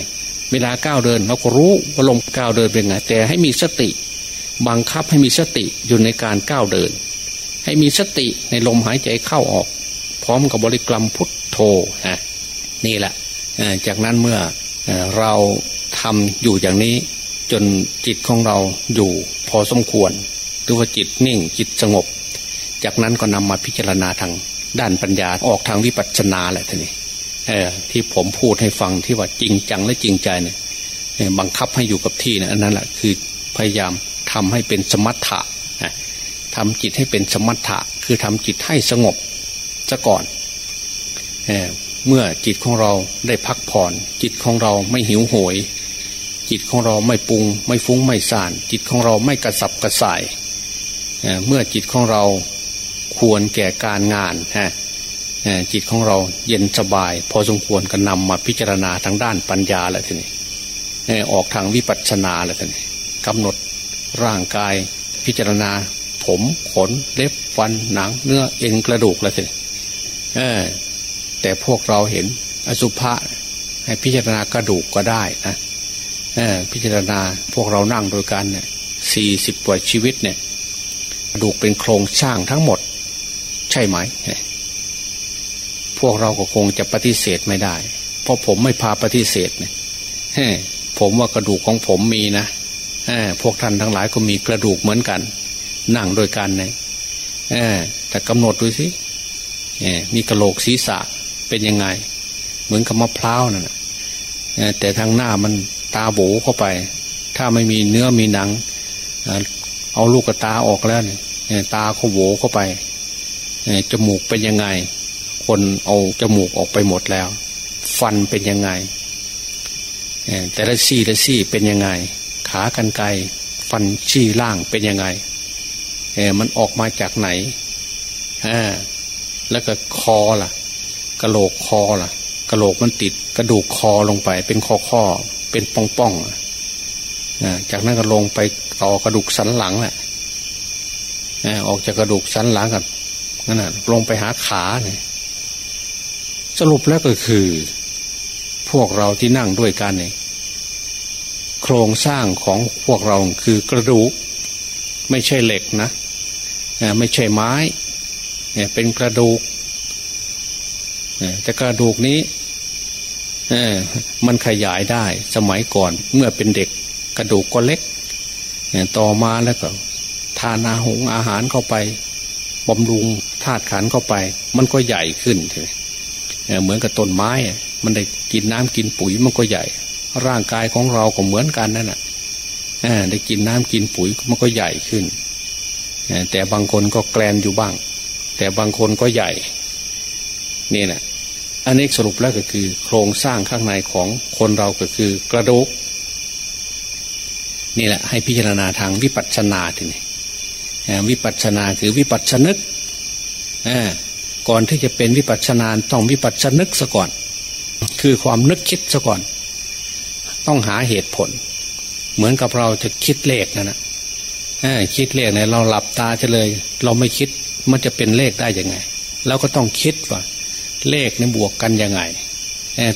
เวลาก้าวเดินเราก็รู้ว่าลมก้าวเดินเป็นไง แต่ให้มีสติ บังคับให้มีสติอยู่ในการก้าวเดิน ให้มีสติในลมหายใจเข้าออก พร้อมกับบริกรรมพุทโธฮะนี่แหละจากนั้นเมื่อเราทำอยู่อย่างนี้ จนจิตของเราอยู่พอสมควรหรือว่าจิตนิ่งจิตสงบ จากนั้นก็นำมาพิจารณาทางด้านปัญญาออกทางวิปัสสนาแหละท่านี้ที่ผมพูดให้ฟังที่ว่าจริงจังและจริงใจเนี่ยบังคับให้อยู่กับที่นะอันนั้นแหละคือพยายามทำให้เป็นสมถะทำจิตให้เป็นสมถะ คือทำจิตให้สงบซะก่อนเเมื่อจิตของเราได้พักผ่อน จิตของเราไม่หิวโหยจิตของเราไม่ปรุง ไม่ฟุ้งไม่ซ่าน จิตของเราไม่กระสับกระส่ายเเมื่อจิตของเรา ควรแก่การงานฮะจิตของเราเย็นสบาย พอสมควรก็นำมาพิจารณาทางด้านปัญญาแหละทีนี้ออกทางวิปัสสนาแหละทีนี้กำหนดร่างกายพิจารณา ผมขนเล็บฟันหนังเนื้อเอ็นกระดูกแล้วทีนี้แต่พวกเราเห็นอสุภะให้พิจารณากระดูกก็ได้นะพิจารณาพวกเรานั่งโดยกันเนี่ยสี่สิบกว่าชีวิตเนี่ยกระดูกเป็นโครงสร้างทั้งหมด ใช่ไหม พวกเราก็คงจะปฏิเสธไม่ได้ เพราะผมไม่พาปฏิเสธเนี่ยผมว่ากระดูกของผมมีนะพวกท่านทั้งหลายก็มีกระดูกเหมือนกัน นั่งโดยกันเนี่ยแต่กำหนดดูสิมีกระโหลกศีรษะเป็นยังไง เหมือนกับมะพร้าวนั่นแต่ทางหน้ามันตาโบเข้าไป ถ้าไม่มีเนื้อมีหนัง เอาลูกกระตาออกแล้วเนี่ยตาเขาโบเข้าไป จมูกเป็นยังไง คนเอาจมูกออกไปหมดแล้ว ฟันเป็นยังไงแต่ละซี่ละซี่เป็นยังไง ขากันไกฟันชี้ล่างเป็นยังไงเออมันออกมาจากไหนแล้วก็คอล่ะกระโหลกคอล่ะกระโหลกมันติดกระดูกคอลงไป เป็นข้อข้อเป็นป่องป่องอ่าจากนั้นก็ลงไปต่อกระดูกสันหลังแหละออกจากกระดูกสันหลังกัน นั่นนะลงไปหาขาเนี่ยสรุปแล้วก็คือ พวกเราที่นั่งด้วยกันเนี่ยโครงสร้างของพวกเราคือกระดูก ไม่ใช่เหล็กนะไม่ใช่ไม้เป็นกระดูกแต่กระดูกนี้มันขยายได้สมัยก่อนเมื่อเป็นเด็กกระดูกก็เล็กต่อมาแล้วก็ทานอาหงอาหารเข้าไปบำรุง ธาตุขันเข้าไป มันก็ใหญ่ขึ้นเหมือนกับต้นไม้ มันได้กินน้ำกินปุ๋ยมันก็ใหญ่ ร่างกายของเราก็เหมือนกันนั่นแหละได้กินน้ำกินปุ๋ยมันก็ใหญ่ขึ้นแต่บางคนก็แกลนอยู่บ้าง แต่บางคนก็ใหญ่ นี่แหละอันนี้สรุปแล้วก็คือ โครงสร้างข้างในของคนเราก็คือกระดูกนี่แหละให้พิจารณาทางวิปัสสนาทีนี้วิปัสสนาคือวิปัสสนึก ก่อนที่จะเป็นวิปัสสนานต้องวิปัสสนึกซะก่อน คือความนึกคิดซะก่อน ต้องหาเหตุผล เหมือนกับเราจะคิดเลขนั่นนะคิดเลขเนี่ยเราหลับตาจะเลย เราไม่คิดมันจะเป็นเลขได้ยังไงเราก็ต้องคิดว่า เลขในบวกกันยังไง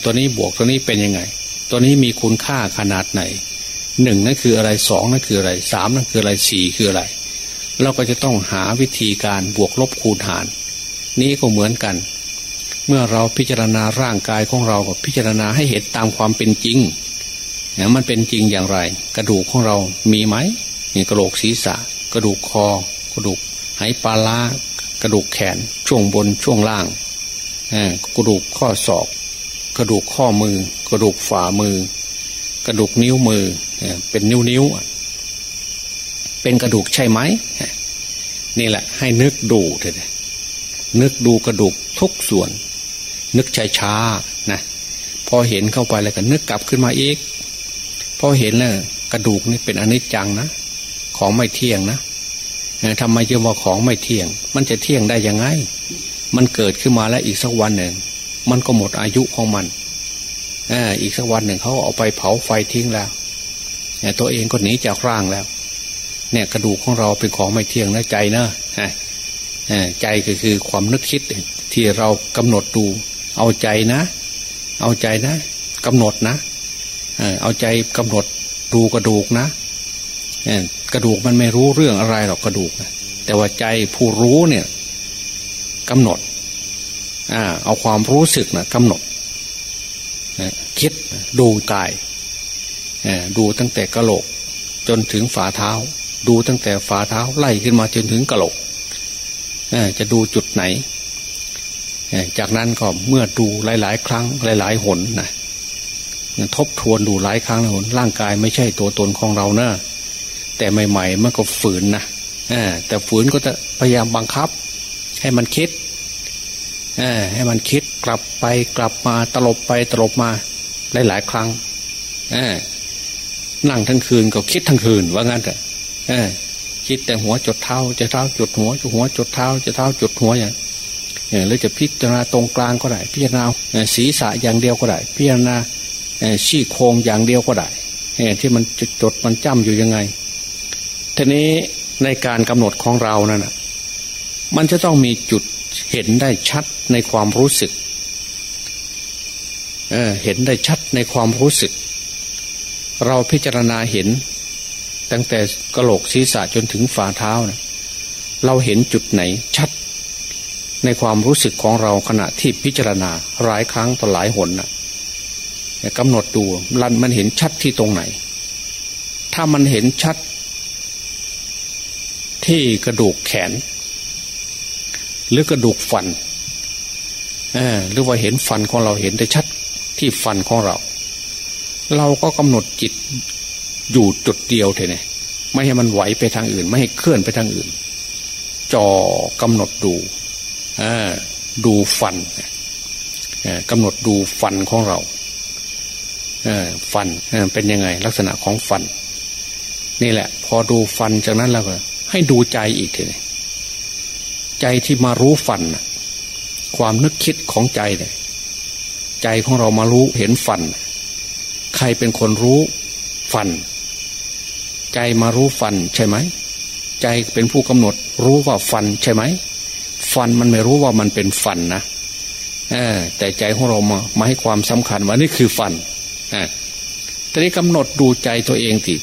ตัวนี้บวกตัวนี้เป็นยังไง ตัวนี้มีคุณค่าขนาดไหนหนึ่งนั่นคืออะไรสองนั่นคืออะไรสามนั่นคืออะไรสี่คืออะไร เราก็จะต้องหาวิธีการบวกลบคูณหาร นี้ก็เหมือนกัน เมื่อเราพิจารณาร่างกายของเราก็พิจารณาให้เห็นตามความเป็นจริงเนี่ยมันเป็นจริงอย่างไร กระดูกของเรามีไหมนี่กระโหลกศีรษะ กระดูกคอ กระดูกไหปลาลากระดูกแขนช่วงบนช่วงล่างกระดูกข้อศอก กระดูกข้อมือ กระดูกฝ่ามือ กระดูกนิ้วมือเป็นนิ้วนิ้ว เป็นกระดูกใช่ไหมนี่แหละ ให้นึกดูเถอะนึกดูกระดูกทุกส่วน นึกช้าช้านะพอเห็นเข้าไปแล้วก็นึกกลับขึ้นมาอีกพอเห็นแล้วกระดูกนี่เป็นอนิจจังนะของไม่เที่ยงนะทำไมจะว่าของไม่เที่ยง มันจะเที่ยงได้ยังไง มันเกิดขึ้นมาแล้วอีกสักวันหนึ่ง มันก็หมดอายุของมันออีกสักวันหนึ่งเขาเอาไปเผาไฟทิ้งแล้วตัวเองก็หนีจากร่างแล้ว เนี่ยกระดูกของเราเป็นของไม่เที่ยงนะใจนะใจก็คือความนึกคิดที่เรากำหนดดู เอาใจนะ เอาใจนะกำหนดนะเอาใจกำหนดดูกระดูกนะกระดูกมันไม่รู้เรื่องอะไรหรอกกระดูกแต่ว่าใจผู้รู้เนี่ยกำหนดเอาความรู้สึกนะกำหนดคิดดูกายดูตั้งแต่กระโหลกจนถึงฝ่าเท้า ดูตั้งแต่ฝ่าเท้าไล่ขึ้นมาจนถึงกระโหลกจะดูจุดไหน จากนั้นก็เมื่อดูหลาย ๆ ครั้งหลาย ๆ หนนะทบทวนดูหลายครั้งหนร่างกายไม่ใช่ตัวตนของเราเนะแต่ใหม่ ๆ มันก็ฝืนนะแต่ฝืนก็จะพยายามบังคับ ให้มันคิดให้มันคิดกลับไปกลับมาตลบไปตลบมาหลาย ๆ ครั้งนั่งทั้งคืนก็คิดทั้งคืนว่างั้น คิดแต่หัวจดเท้า จะเท้าจดหัวจะหัวจดเท้า จะเท้าจดหัวอย่างหรือจะพิจารณาตรงกลางก็ได้ พิจารณาศีรษะอย่างเดียวก็ได้ พิจารณาชี้โครงอย่างเดียวก็ได้ที่มันจดจดมันจ้ำอยู่ยังไงทีนี้ในการกำหนดของเรานั่นมันจะต้องมีจุดเห็นได้ชัดในความรู้สึกเเห็นได้ชัดในความรู้สึก เราพิจารณาเห็น ตั้งแต่กระโหลกศีรษะจนถึงฝ่าเท้านะเราเห็นจุดไหนชัด ในความรู้สึกของเราขณะที่พิจารณาหลายครั้งต่อหลายหนนะกำหนดดูรันมันเห็นชัดที่ตรงไหน ถ้ามันเห็นชัด ที่กระดูกแขน หรือกระดูกฟันหรือว่าเห็นฟันของเราเห็นได้ชัดที่ฟันของเรา เราก็กำหนดจิต อยู่จุดเดียวเท่นี่ไม่ให้มันไหวไปทางอื่น ไม่ให้เคลื่อนไปทางอื่นจอกำหนดดูดูฟันกำหนดดูฟันของเราฟันเป็นยังไง ลักษณะของฟัน นี่แหละ พอดูฟันจากนั้นแล้วก็ ให้ดูใจอีกทีนี้ใจที่มารู้ฟันความนึกคิดของใจเนี่ยใจของเรามารู้เห็นฟัน ใครเป็นคนรู้ฟัน ใจมารู้ฟันใช่ไหม ใจเป็นผู้กำหนด รู้ว่าฟันใช่ไหม ฟันมันไม่รู้ว่ามันเป็นฟันนะแต่ใจของเรามามาให้ความสำคัญว่านี่คือฟันทีนี้กำหนดดูใจตัวเองติ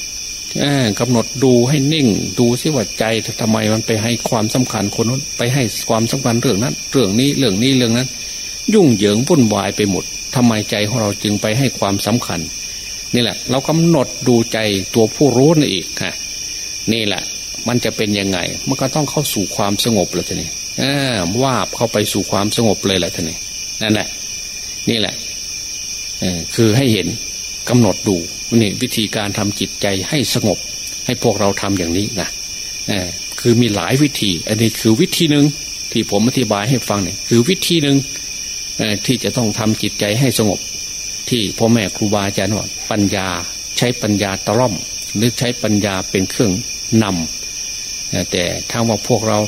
กำหนดดูให้นิ่ง ดูซิว่าใจทำไมมันไปให้ความสำคัญคนนั้นไปให้ความสำคัญเรื่องนั้น เรื่องนี้เรื่องนี้เรื่องนั้น ยุ่งเหยิงวุ่นวายไปหมดทำไมใจของเราจึงไปให้ความสำคัญ นี่แหละ เรากำหนดดูใจตัวผู้รู้นี่อีกฮะนี่แหละ มันจะเป็นยังไง มันก็ต้องเข้าสู่ความสงบเลยทีนี้วาบเข้าไปสู่ความสงบเลยแหละทีนี้นั่นแหละ นี่แหละคือให้เห็นกำหนดดูนี่วิธีการทำจิตใจให้สงบ ให้พวกเราทำอย่างนี้นะคือมีหลายวิธี อันนี้คือวิธีหนึ่งที่ผมอธิบายให้ฟังเนี่ยคือวิธีหนึ่งที่จะต้องทำจิตใจให้สงบ ที่พ่อแม่ครูบาอาจารย์ว่าปัญญาใช้ปัญญาตร่อม หรือใช้ปัญญาเป็นเครื่องนำแต่ถ้าว่าพวกเรา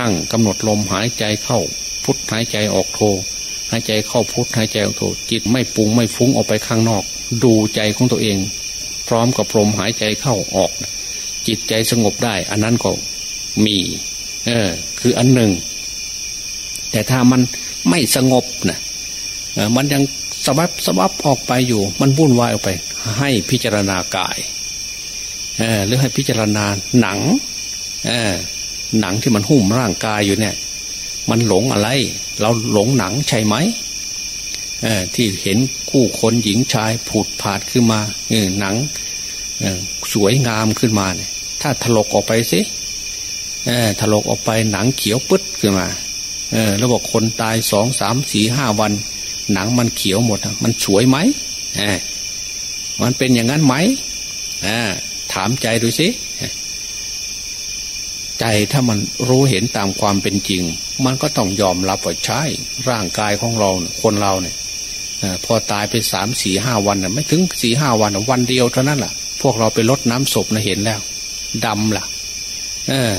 นั่งกำหนดลมหายใจเข้าพุทหายใจออกโทหายใจเข้าพุทหายใจออกโทจิตไม่ปุงไม่ฟุ้งออกไปข้างนอก ดูใจของตัวเอง พร้อมกับลมหายใจเข้าออก จิตใจสงบได้ อันนั้นก็มีเออคืออันหนึ่ง แต่ถ้ามันไม่สงบนะมันยัง สวับสวับออกไปอยู่ มันวุ่นวายออกไป ให้พิจารณากายเออหรือให้พิจารณาหนังเออหนังที่มันหุ้มร่างกายอยู่เนี่ย มันหลงอะไร เราหลงหนังใช่ไหมที่เห็นคู่คนหญิงชายผุดผาดขึ้นมาหนังสวยงามขึ้นมาเนี่ย ถ้าถลกออกไปสิถลกออกไปหนังเขียวปึ๊ดขึ้นมาแล้วบอกคนตายสองสามสี่ห้าวัน หนังมันเขียวหมดมันสวยไหมมันเป็นอย่างนั้นไหมถามใจดูสิใจถ้ามันรู้เห็นตามความเป็นจริง มันก็ต้องยอมรับว่าใช่ร่างกายของเราคนเราเนี่ยพอตายไปสามสี่ห้าวันไม่ถึงสี่ห้าวันวันเดียวเท่านั้นแหละพวกเราไปลดน้ำศพนะเห็นแล้วดำล่ะ เออ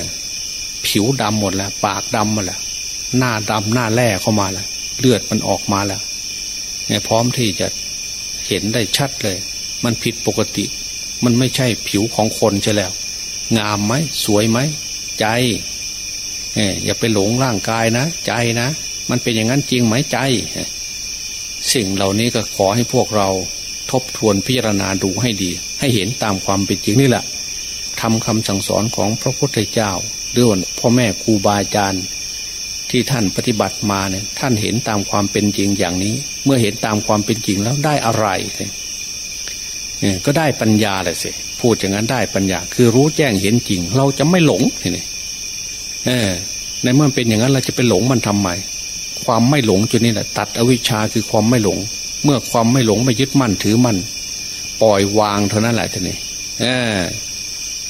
ผิวดำหมดแล้ว ปากดำหมดแล้วหน้าดำหน้าแร่เข้ามาแล้วเลือดมันออกมาแล้ว พร้อมที่จะเห็นได้ชัดเลย มันผิดปกติ มันไม่ใช่ผิวของคนใช่แล้ว งามไหมสวยไหมใจเอออย่าไปหลงร่างกายนะ ใจนะ มันเป็นอย่างนั้นจริงไหมใจ สิ่งเหล่านี้ก็ขอให้พวกเราทบทวนพิจารณาดูให้ดี ให้เห็นตามความเป็นจริงนี่แหละทำคำสั่งสอนของพระพุทธเจ้าด้วยพ่อแม่ครูบาอาจารย์ที่ท่านปฏิบัติมาเนี่ยท่านเห็นตามความเป็นจริงอย่างนี้ เมื่อเห็นตามความเป็นจริงแล้วได้อะไรเนี่ยก็ได้ปัญญาเลยสิพูดอย่างนั้นได้ปัญญา คือรู้แจ้งเห็นจริง เราจะไม่หลงนี่เออในเมื่อเป็นอย่างนั้นเราจะไปหลงมันทำไมความไม่หลงจุดนี้แหละตัดอวิชชาคือความไม่หลง เมื่อความไม่หลงไม่ยึดมั่นถือมั่นปล่อยวางเท่านั้นแหละท่านี่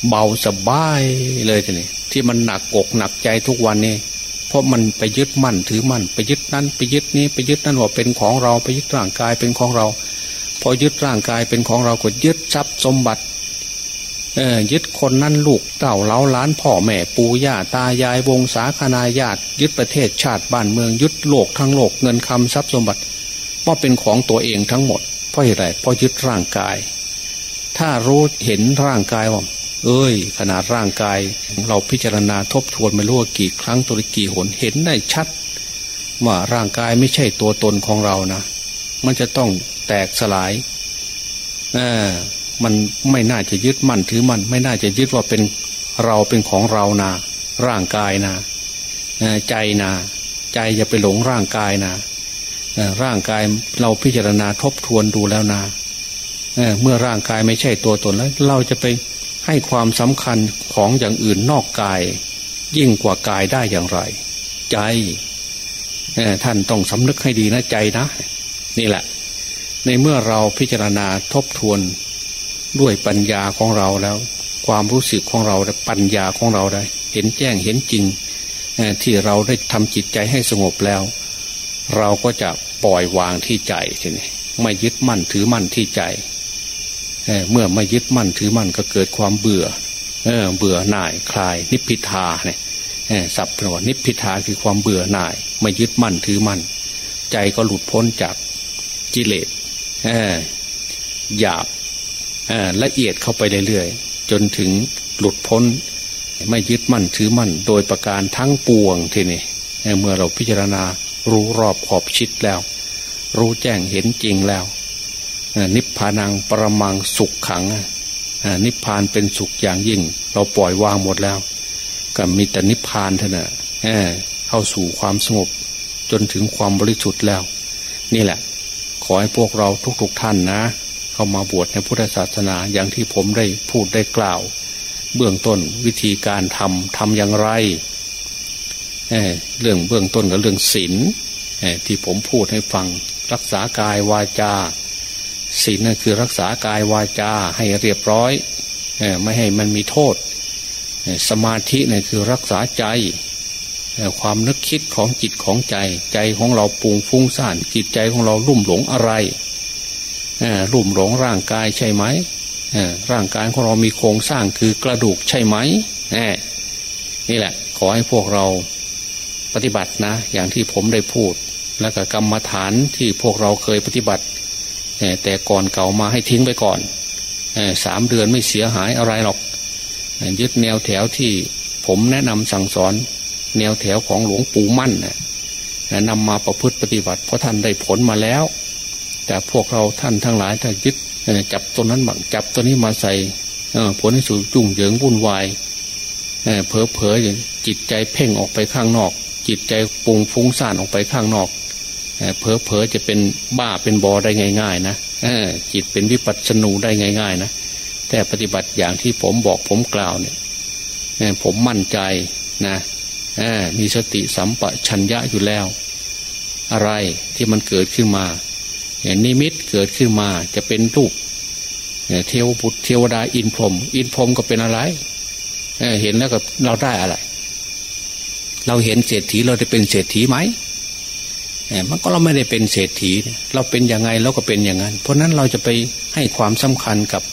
เบาสบายเลยท่านี่ที่มันหนักอกหนักใจทุกวันนี้ เพราะมันไปยึดมั่นถือมั่นไปยึดนั้นไปยึดนี้ไปยึดนั้นว่าเป็นของเราไปยึดร่างกายเป็นของเรา พอยึดร่างกายเป็นของเราก็ยึดทรัพย์สมบัติเออยึดคนนั่นลูกเต่าเล้าล้านพ่อแม่ปู่ย่าตายายวงศาคณาญาติ ยึดประเทศชาติบ้านเมืองยึดโลกทั้งโลกเงินคำทรัพย์สมบัติว่าเป็นของตัวเองทั้งหมดเพราะอะไรเพราะยึดร่างกาย ถ้ารู้เห็นร่างกายว่า เอ้ย ขนาดร่างกาย เราพิจารณาทบทวนไม่รู้ว่ากี่ครั้งตัวกี่หนเห็นได้ชัด ว่าร่างกายไม่ใช่ตัวตนของเรานะ มันจะต้องแตกสลายอ่ามันไม่น่าจะยึดมั่นถือมั่นไม่น่าจะยึดว่าเป็นเราเป็นของเรานาร่างกายนาใจนาใจอย่าไปหลงร่างกายนาร่างกายเราพิจารณาทบทวนดูแล้วนาเมื่อร่างกายไม่ใช่ตัวตนแล้ว เราจะไป ให้ความสำคัญของอย่างอื่นนอกกาย ยิ่งกว่ากายได้อย่างไร ใจท่านต้องสำนึกให้ดีนะใจนะ นี่แหละ ในเมื่อเราพิจารณาทบทวนด้วยปัญญาของเราแล้ว ความรู้สึกของเราปัญญาของเราได้ เห็นแจ้งเห็นจริงที่เราได้ทำจิตใจให้สงบแล้ว เราก็จะปล่อยวางที่ใจทีนี้ไม่ยึดมั่นถือมั่นที่ใจ เมื่อไม่ยึดมั่นถือมั่นก็เกิดความเบื่อเอเบื่อหน่ายคลาย นิพพิทาเนี่ยสับประวัตินิพพิทาคือความเบื่อหน่ายไม่ยึดมั่นถือมั่น ใจก็หลุดพ้นจากกิเลสหยาบละเอียดเข้าไปเรื่อยๆจนถึงหลุดพ้น ไม่ยึดมั่นถือมั่น โดยประการทั้งปวงทีนี้เมื่อเราพิจารณารู้รอบขอบชิดแล้ว รู้แจ้งเห็นจริงแล้ว นิพพานังประมังสุขขังนิพพานเป็นสุขอย่างยิ่ง เราปล่อยวางหมดแล้ว ก็มีแต่นิพพานเท่านั้นเข้าสู่ความสงบจนถึงความบริสุทธิ์แล้ว นี่แหละ ขอให้พวกเราทุกๆทท่านนะ เข้ามาบวชในพุทธศาสนาอย่างที่ผมได้พูดได้กล่าว เบื้องต้นวิธีการทำทำอย่างไรเเรื่องเบื้องต้นกับเรื่องศีลที่ผมพูดให้ฟังรักษากายวาจา ศีลนั่นคือรักษากายวาจาให้เรียบร้อยไม่ให้มันมีโทษ สมาธินี่นคือรักษาใจ ความนึกคิดของจิตของใจ ใจของเราปุงฟุ้งซ่านจิตใจของเราลุ่มหลงอะไรลุ่มหลงร่างกายใช่ไหมร่างกายของเรามีโครงสร้างคือกระดูกใช่ไหมนี่แหละ ขอให้พวกเราปฏิบัตินะ อย่างที่ผมได้พูด แล้วก็กรรมฐานที่พวกเราเคยปฏิบัติ แต่ก่อนเก่ามาให้ทิ้งไปก่อนสามเดือนไม่เสียหายอะไรหรอก ยึดแนวแถวที่ผมแนะนำสั่งสอน แนวแถวของหลวงปู่มั่นนะนำมาประพฤติปฏิบัติเพราะท่านได้ผลมาแล้ว แต่พวกเราท่านทั้งหลายถ้ายึดจับตัวนั้นบังจับตัวนี้มาใส่ผลที่สุดจุ่งเหยิงวุ่นวายเผลอเผลอจิตใจเพ่งออกไปข้างนอก จิตใจปุงฟุ้งซ่านออกไปข้างนอก เผลอเผลอจะเป็นบ้าเป็นบอได้ง่าย ๆ นะจิตเป็นวิปัสสนูได้ง่าย ๆ นะแต่ปฏิบัติอย่างที่ผมบอกผมกล่าวเนี่ยผมมั่นใจนะมีสติสัมปชัญญะอยู่แล้ว อะไรที่มันเกิดขึ้นมาอย่างนิมิตเกิดขึ้นมาจะเป็นรูปเทวบุตรเทวดาอินพรม อินพรมก็เป็นอะไรเเห็นแล้วก็เราได้อะไร เราเห็นเศรษฐีเราจะเป็นเศรษฐีไหม มันก็เราไม่ได้เป็นเศรษฐี เราเป็นยังไงเราก็เป็นอย่างนั้น เพราะนั้นเราจะไปให้ความสำคัญกับ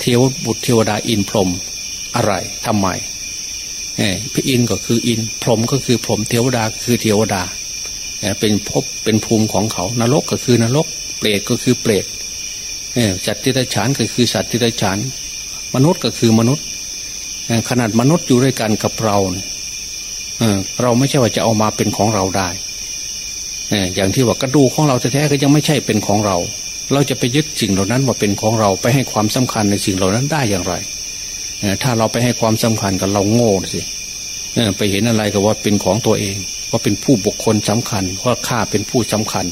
เทวบุตรเทวดาอินพรมอะไรทำไมพระอินก็คืออินพรหมก็คือพรหมเทวดาคือเทวดาเป็นภพเป็นภูมิของเขา นรกก็คือนรก เปรตก็คือเปรตสัตว์ที่ไดฉานก็คือสัตว์ที่ไดฉานมนุษย์ก็คือมนุษย์ขนาดมนุษย์อยู่ด้วยกันกับเราเราไม่ใช่ว่าจะเอามาเป็นของเราได้ อย่างที่ว่ากระดูกของเราแท้ๆก็ยังไม่ใช่เป็นของเรา เราจะไปยึดสิ่งเหล่านั้นว่าเป็นของเราไปให้ความสำคัญในสิ่งเหล่านั้นได้อย่างไรถ้าเราไปให้ความสำคัญกับเราโง่สิไปเห็นอะไรก็ว่าเป็นของตัวเองว่าเป็นผู้บุคคลสำคัญว่าข้าเป็นผู้สำคัญ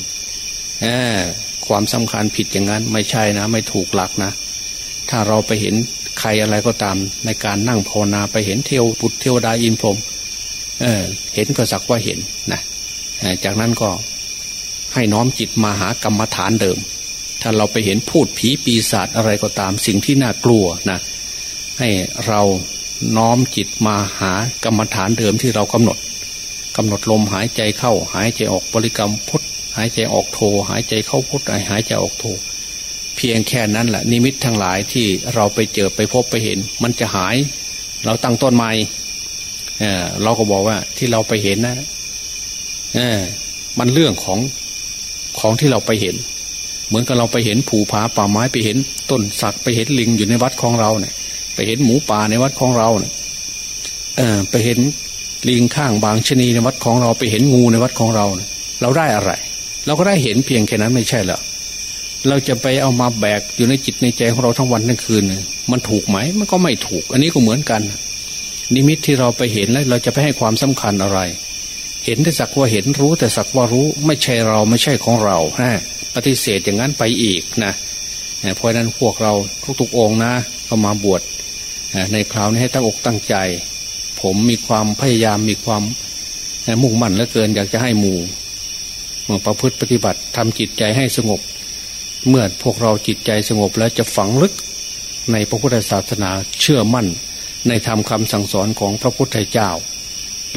ความสำคัญผิดอย่างนั้นไม่ใช่นะ ไม่ถูกหลักนะ ถ้าเราไปเห็นใครอะไรก็ตาม ในการนั่งภาวนาไปเห็นเทวปุตรเทวดาอินพรมเเห็นก็สักว่าเห็นนะ จากนั้นก็ให้น้อมจิตมาหากรรมฐานเดิม ถ้าเราไปเห็นพูดผีปีศาจอะไรก็ตามสิ่งที่น่ากลัวนะให้เราน้อมจิตมาหากรรมฐานเดิมที่เรากำหนดกำหนดลมหายใจเข้า หายใจออกบริกรรมพุทหายใจออกโท หายใจเข้าพุทหายใจออกโท เพียงแค่นั้นแหละนิมิตทั้งหลายที่เราไปเจอไปพบไปเห็น มันจะหาย เราตั้งต้นใหม่เราก็บอกว่าที่เราไปเห็นนะ เออมันเรื่องของของที่เราไปเห็น เหมือนกับเราไปเห็นผูผาป่าไม้ไปเห็นต้นสักไปเห็นลิงอยู่ในวัดของเราเนี่ย ไปเห็นหมูป่าในวัดของเราเนี่ยเออไปเห็นลิงข้างบางชนีในวัดของเราไปเห็นงูในวัดของเราเนี่ยเราได้อะไร เราก็ได้เห็นเพียงแค่นั้นไม่ใช่เหรอเราจะไปเอามาแบกอยู่ในจิตในใจของเราทั้งวันทั้งคืน มันถูกไหมมันก็ไม่ถูก อันนี้ก็เหมือนกัน นิมิตที่เราไปเห็นแล้ว เราจะไปให้ความสำคัญอะไร เห็นแต่สักว่าเห็นรู้แต่สักว่ารู้ไม่ใช่เราไม่ใช่ของเราฮะปฏิเสธอย่างนั้นไปอีกนะเพราะนั้นพวกเราทุกๆองนะก็มาบวชในคราวนี้ให้ตั้งอกตั้งใจ ผมมีความพยายามมีความมุ่งมั่นเหลือเกิน อยากจะให้หมู่ประพฤติปฏิบัติทำจิตใจให้สงบ เมื่อพวกเราจิตใจสงบแล้วจะฝังลึกในพระพุทธศาสนาเชื่อมั่น ในธรรมคาสั่งสอนของพระพุทธเจ้า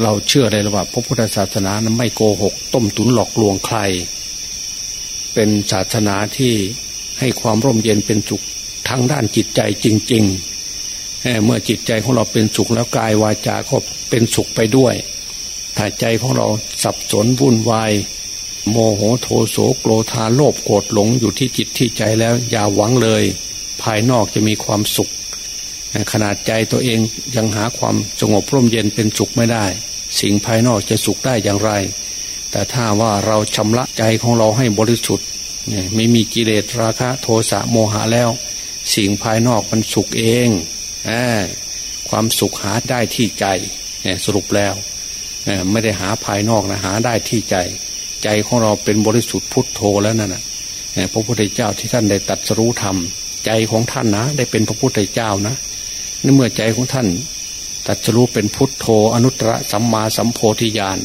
เราเชื่อเลยว่าพระพุทธศาสนานั้นไม่โกหก ต้มตุนหลอกลวงใคร เป็นศาสนาที่ให้ความร่มเย็นเป็นสุขทางด้านจิตใจจริง ๆ เมื่อจิตใจของเราเป็นสุขแล้วกายวาจาก็เป็นสุขไปด้วย ถ้าใจของเราสับสนวุ่นวาย โมโหโทโสโกรธาโลภโกรธหลงอยู่ที่จิตที่ใจแล้วอย่าหวังเลย ภายนอกจะมีความสุขขนาดใจตัวเองยังหาความสงบร่มเย็นเป็นสุขไม่ได้ สิ่งภายนอกจะสุขได้อย่างไร แต่ถ้าว่าเราชำระใจของเราให้บริสุทธิ์ไม่มีกิเลสราคะโทสะโมหะแล้ว สิ่งภายนอกมันสุขเองอความสุขหาได้ที่ใจสรุปแล้วไม่ได้หาภายนอกนะหาได้ที่ใจ ใจของเราเป็นบริสุทธิ์พุทโธแล้วนั่นนะพระพุทธเจ้าที่ท่านได้ตัดสรู้ธรรม ใจของท่านนะ ได้เป็นพระพุทธเจ้านะในเมื่อใจของท่าน ตัดสรู้เป็นพุทโธอนุตตรสัมมาสัมโพธิญาณ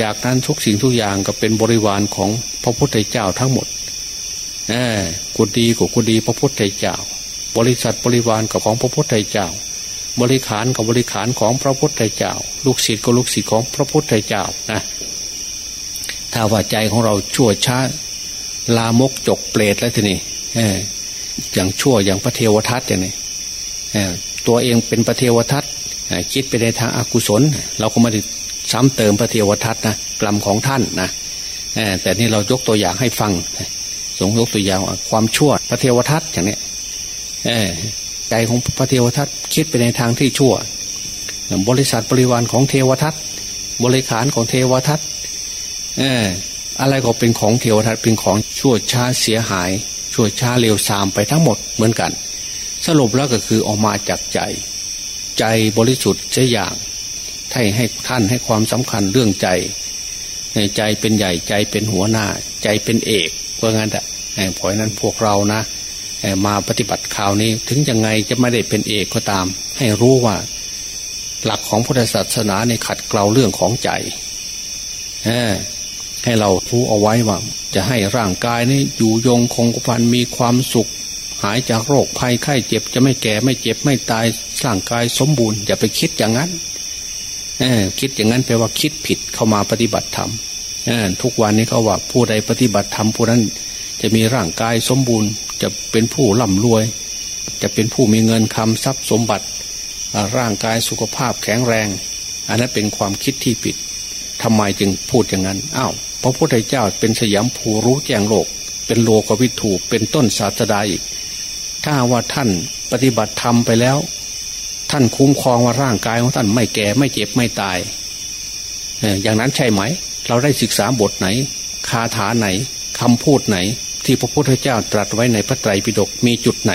จากนั้นทุกสิ่งทุกอย่างก็เป็นบริวารของพระพุทธเจ้าทั้งหมดกุดีกับกุดีพระพุทธเจ้า บริษัทบริวารกับของพระพุทธเจ้า บริขารกับบริขารของพระพุทธเจ้า ลูกศิษย์กับลูกศิษย์ของพระพุทธเจ้านะถ้าว่าใจของเราชั่วช้าลามกจกเปรตแล้วทีนี้อย่างชั่วอย่างพระเทวทัตอย่างนี้ ตัวเองเป็นพระเทวทัตคิดไปในทางอากุศล เราก็ม่ได้ซ้ำเติมพระเทวทัตนะกลัมของท่านนะแต่นี่เรายกตัวอย่างให้ฟังสงยกตัวอย่างความชั่วพระเทวทัตอย่างนี้ใจของพระเทวทัตคิดไปในทางที่ชั่ว บริษัทบริวารของเทวทัตบริขารของเทวทัตอะไรก็เป็นของเทวทัตเป็นของชั่วช้าเสียหาย ชั่วช้าเร็วซามไปทั้งหมดเหมือนกัน สรุปแล้วก็คือออกมาจากใจ ใจบริสุทธิ์เช่อย่างให้ให้ท่านให้ความสำคัญเรื่องใจใจเป็นใหญ่ใจเป็นหัวหน้า ใจเป็นเอกเพราะงั้นแหละเพราะนั้นพวกเรานะมาปฏิบัติข่าวนี้ถึงยังไงจะไม่ได้เป็นเอกก็ตาม ให้รู้ว่า หลักของพุทธศาสนาในขัดเกลาเรื่องของใจให้เรารู้เอาไว้ว่า จะให้ร่างกายนี้อยู่ยงคงกระพันมีความสุข หายจากโรคภัยไข้เจ็บ จะไม่แก่ไม่เจ็บไม่ตายร่างกายสมบูรณ์อย่าไปคิดอย่างนั้นอคิดอย่างนั้นแปลว่าคิดผิดเข้ามาปฏิบัติธรรมทุกวันนี้เขาว่าผู้ใดปฏิบัติธรรมผู้นั้น จะมีร่างกายสมบูรณ์ จะเป็นผู้ร่ำรวย จะเป็นผู้มีเงินคำทรัพย์สมบัติ ร่างกายสุขภาพแข็งแรง อันนั้นเป็นความคิดที่ผิดทำไมจึงพูดอย่างนั้นอ้าวพระพุทธเจ้าเป็นสยามภูรู้แจ้งโลก เป็นโลกวิถูเป็นต้นศาสดาอีก ถ้าว่าท่านปฏิบัติธรรมไปแล้ว ท่านคุ้มครองว่าร่างกายของท่านไม่แก่ไม่เจ็บไม่ตายอย่างนั้นใช่ไหม เราได้ศึกษาบทไหน คาถาไหนคำพูดไหน ที่พระพุทธเจ้าตรัสไว้ในพระไตรปิฎกมีจุดไหน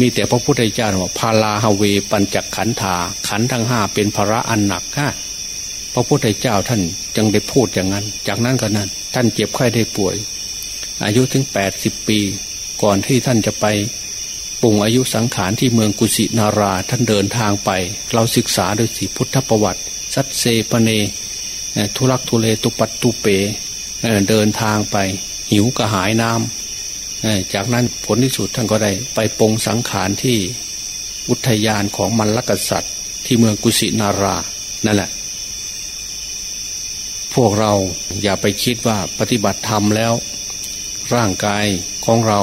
มีแต่พระพุทธเจ้าว่าพาลาฮเวปัญจขันธาขันทั้งห้าเป็นภาระอันหนักค่ะพระพุทธเจ้าท่านจึงได้พูดอย่างนั้น จากนั้นก็นั้น ท่านเจ็บไข้ได้ป่วย อายุถึงแปดสิบปี ก่อนที่ท่านจะไปปรุงอายุสังขารที่เมืองกุสินาราท่านเดินทางไป เราศึกษาโดยสิพุทธประวัติ สัตเซปเนทุลักทุเลตุปัตตุเปเดินทางไป หิวกระหายน้ำจากนั้นผลที่สุดท่านก็ได้ไปปรงสังขารที่อุทยานของมันลกษัตริย์ ที่เมืองกุสินารานั่นแหละ พวกเราอย่าไปคิดว่าปฏิบัติธรรมแล้ว ร่างกายของเรา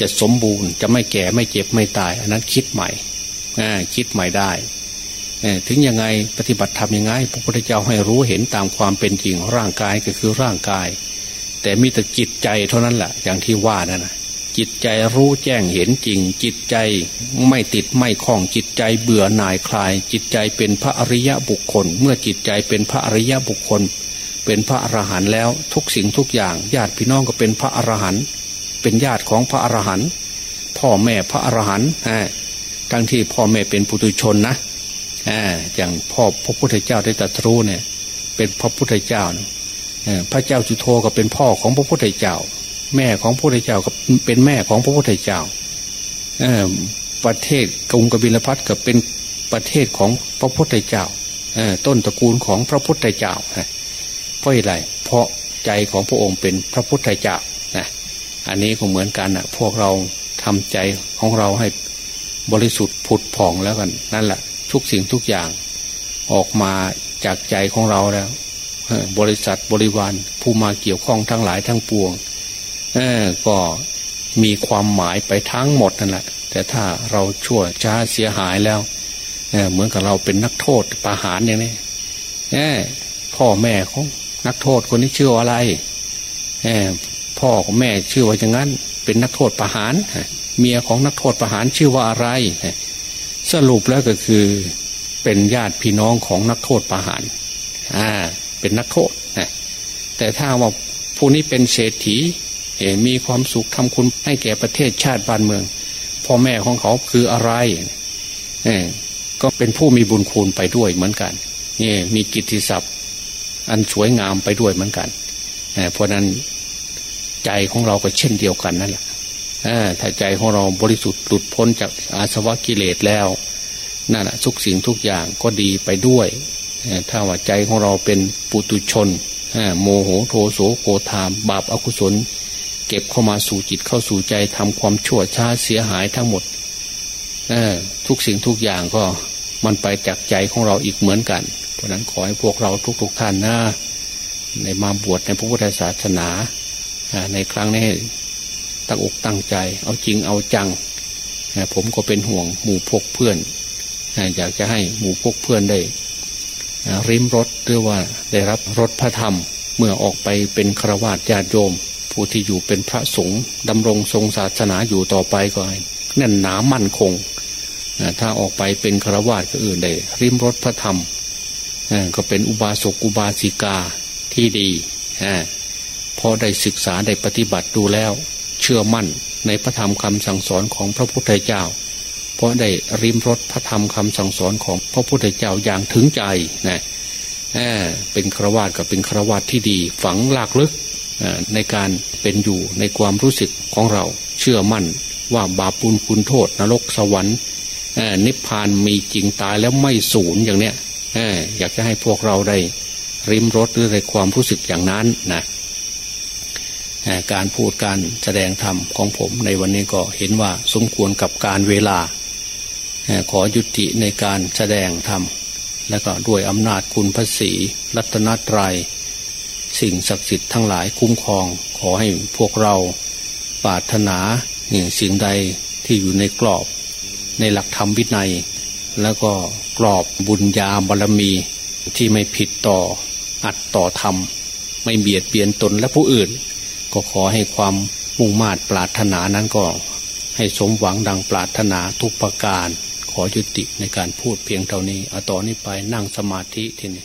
จะสมบูรณ์จะไม่แก่ไม่เจ็บไม่ตาย อันนั้นคิดใหม่คิดใหม่ได้ถึงยังไงปฏิบัติทำยังไงพระพุทธเจ้าให้รู้เห็นตามความเป็นจริงร่างกายก็คือร่างกาย แต่มีแต่จิตใจเท่านั้นแหละอย่างที่ว่านั่นนะจิตใจรู้แจ้งเห็นจริง จิตใจไม่ติดไม่คล้องจิตใจเบื่อหน่ายคลาย จิตใจเป็นพระอริยะบุคคล เมื่อจิตใจเป็นพระอริยะบุคคล เป็นพระอรหันต์แล้วทุกสิ่งทุกอย่างญาติพี่น้องก็เป็นพระอรหันต์ เป็นญาติของพระอรหันต์พ่อแม่พระอรหันต์ทั้งที่พ่อแม่เป็นปุถุชนนะอย่างพ่อพระพุทธเจ้าได้ตรัสรู้เนี่ย เป็นพระพุทธเจ้าพระเจ้าจุโธก็เป็นพ่อของพระพุทธเจ้า แม่ของพระพุทธเจ้าก็เป็นแม่ของพระพุทธเจ้าประเทศกรุงกบิลพัทก็เป็นประเทศของพระพุทธเจ้าต้นตระกูลของพระพุทธเจ้าเพราะอะไรเพราะใจของพระองค์เป็นพระพุทธเจ้า อันนี้ก็เหมือนกันนะพวกเราทำใจของเราให้บริสุทธิ์ผุดผ่องแล้วกัน นั่นแหละ ทุกสิ่งทุกอย่าง ออกมาจากใจของเราแล้วบริษัทบริวารผู้มาเกี่ยวข้องทั้งหลายทั้งปวงก็มีความหมายไปทั้งหมดนั่นแหละแต่ถ้าเราชั่วช้าเสียหายแล้วเเหมือนกับเราเป็นนักโทษประหารอย่างนี้พ่อแม่ของนักโทษคนนี้ชื่ออะไร พ่อของแม่ชื่อว่าอย่างนั้น เป็นนักโทษประหารเมียของนักโทษประหารชื่อว่าอะไร สรุปแล้วก็คือเป็นญาติพี่น้องของนักโทษประหารอ่าเป็นนักโทษแต่ถ้าว่าผู้นี้เป็นเศรษฐีมีความสุขทำคุณให้แก่ประเทศชาติบ้านเมืองพ่อแม่ของเขาคืออะไรก็เป็นผู้มีบุญคุณไปด้วยเหมือนกันนี่มีกิตติศัพท์ อันสวยงามไปด้วยเหมือนกันเพราะนั้น ใจของเราก็เช่นเดียวกันนั่นแหละถ้าใจของเราบริสุทธิ์หลุดพ้นจากอาสวะกิเลสแล้วนั่นแหะทุกสิ่งทุกอย่างก็ดีไปด้วยถ้าว่าใจของเราเป็นปุตุชนโมโหโทโสโกธาม บาปอากุศล เก็บเข้ามาสู่จิตเข้าสู่ใจทำความชั่วช้าเสียหายทั้งหมดทุกสิ่งทุกอย่างก็มันไปจากใจของเราอีกเหมือนกัน เพราะนั้นขอให้พวกเราทุกๆทท่านนะในมาบวชในพระพุทธศาสนา ในครั้งนี้ตั้งอกตั้งใจ เอาจริงเอาจังผมก็เป็นห่วงหมู่พกเพื่อนอยากจะให้หมู่พกเพื่อนได้ ริมรถหรือว่าได้รับรถพระธรรม เมื่อออกไปเป็นฆรวาสญาติโยม ผู้ที่อยู่เป็นพระสงฆ์ดำรงทรงศาสนาอยู่ต่อไปก็แน่นหนามั่นคงถ้าออกไปเป็นฆรวาสก็อื่นได้ริมรถพระธรรมก็เป็นอุบาสกอุบาสิกาที่ดี พอได้ศึกษาได้ปฏิบัติดูแล้ว เชื่อมั่นในพระธรรมคำสั่งสอนของพระพุทธเจ้า เพราะได้ริมรถพระธรรมคำสั่งสอนของพระพุทธเจ้าอย่างถึงใจนะเป็นครวาสกับเป็นครวาสที่ดีฝังลากลึกในการเป็นอยู่ในความรู้สึกของเรา เชื่อมั่นว่าบาปปุลคุณโทษ นรกสวรรค์นิพพานมีจริงตายแล้วไม่สูญอย่างเนี้ยอยากจะให้พวกเราได้ริมรถหรือในความรู้สึกอย่างนั้นนะ การพูดการแสดงธรรมของผมในวันนี้ก็เห็นว่าสมควรกับการเวลา ขอยุติในการแสดงธรรม และก็ด้วยอำนาจคุณพระศีรัตนตรยัย สิ่งศักดิ์สิทธิ์ทั้งหลายคุ้มครอง ขอให้พวกเราปรารถนาสิ่งใดที่อยู่ในกรอบ ในหลักธรรมวินัย แล้วก็กรอบบุญญาบารมีที่ไม่ผิดต่ออัดต่อธรรม ไม่เบียดเบียนตนและผู้อื่น ก็ขอให้ความมุ่งมา่ปรารถนานั้นก็ให้สมหวังดังปรารถนาทุกประการ ขอยุติในการพูดเพียงเท่านี้เอาต่อนนี้ไปนั่งสมาธิที่นี่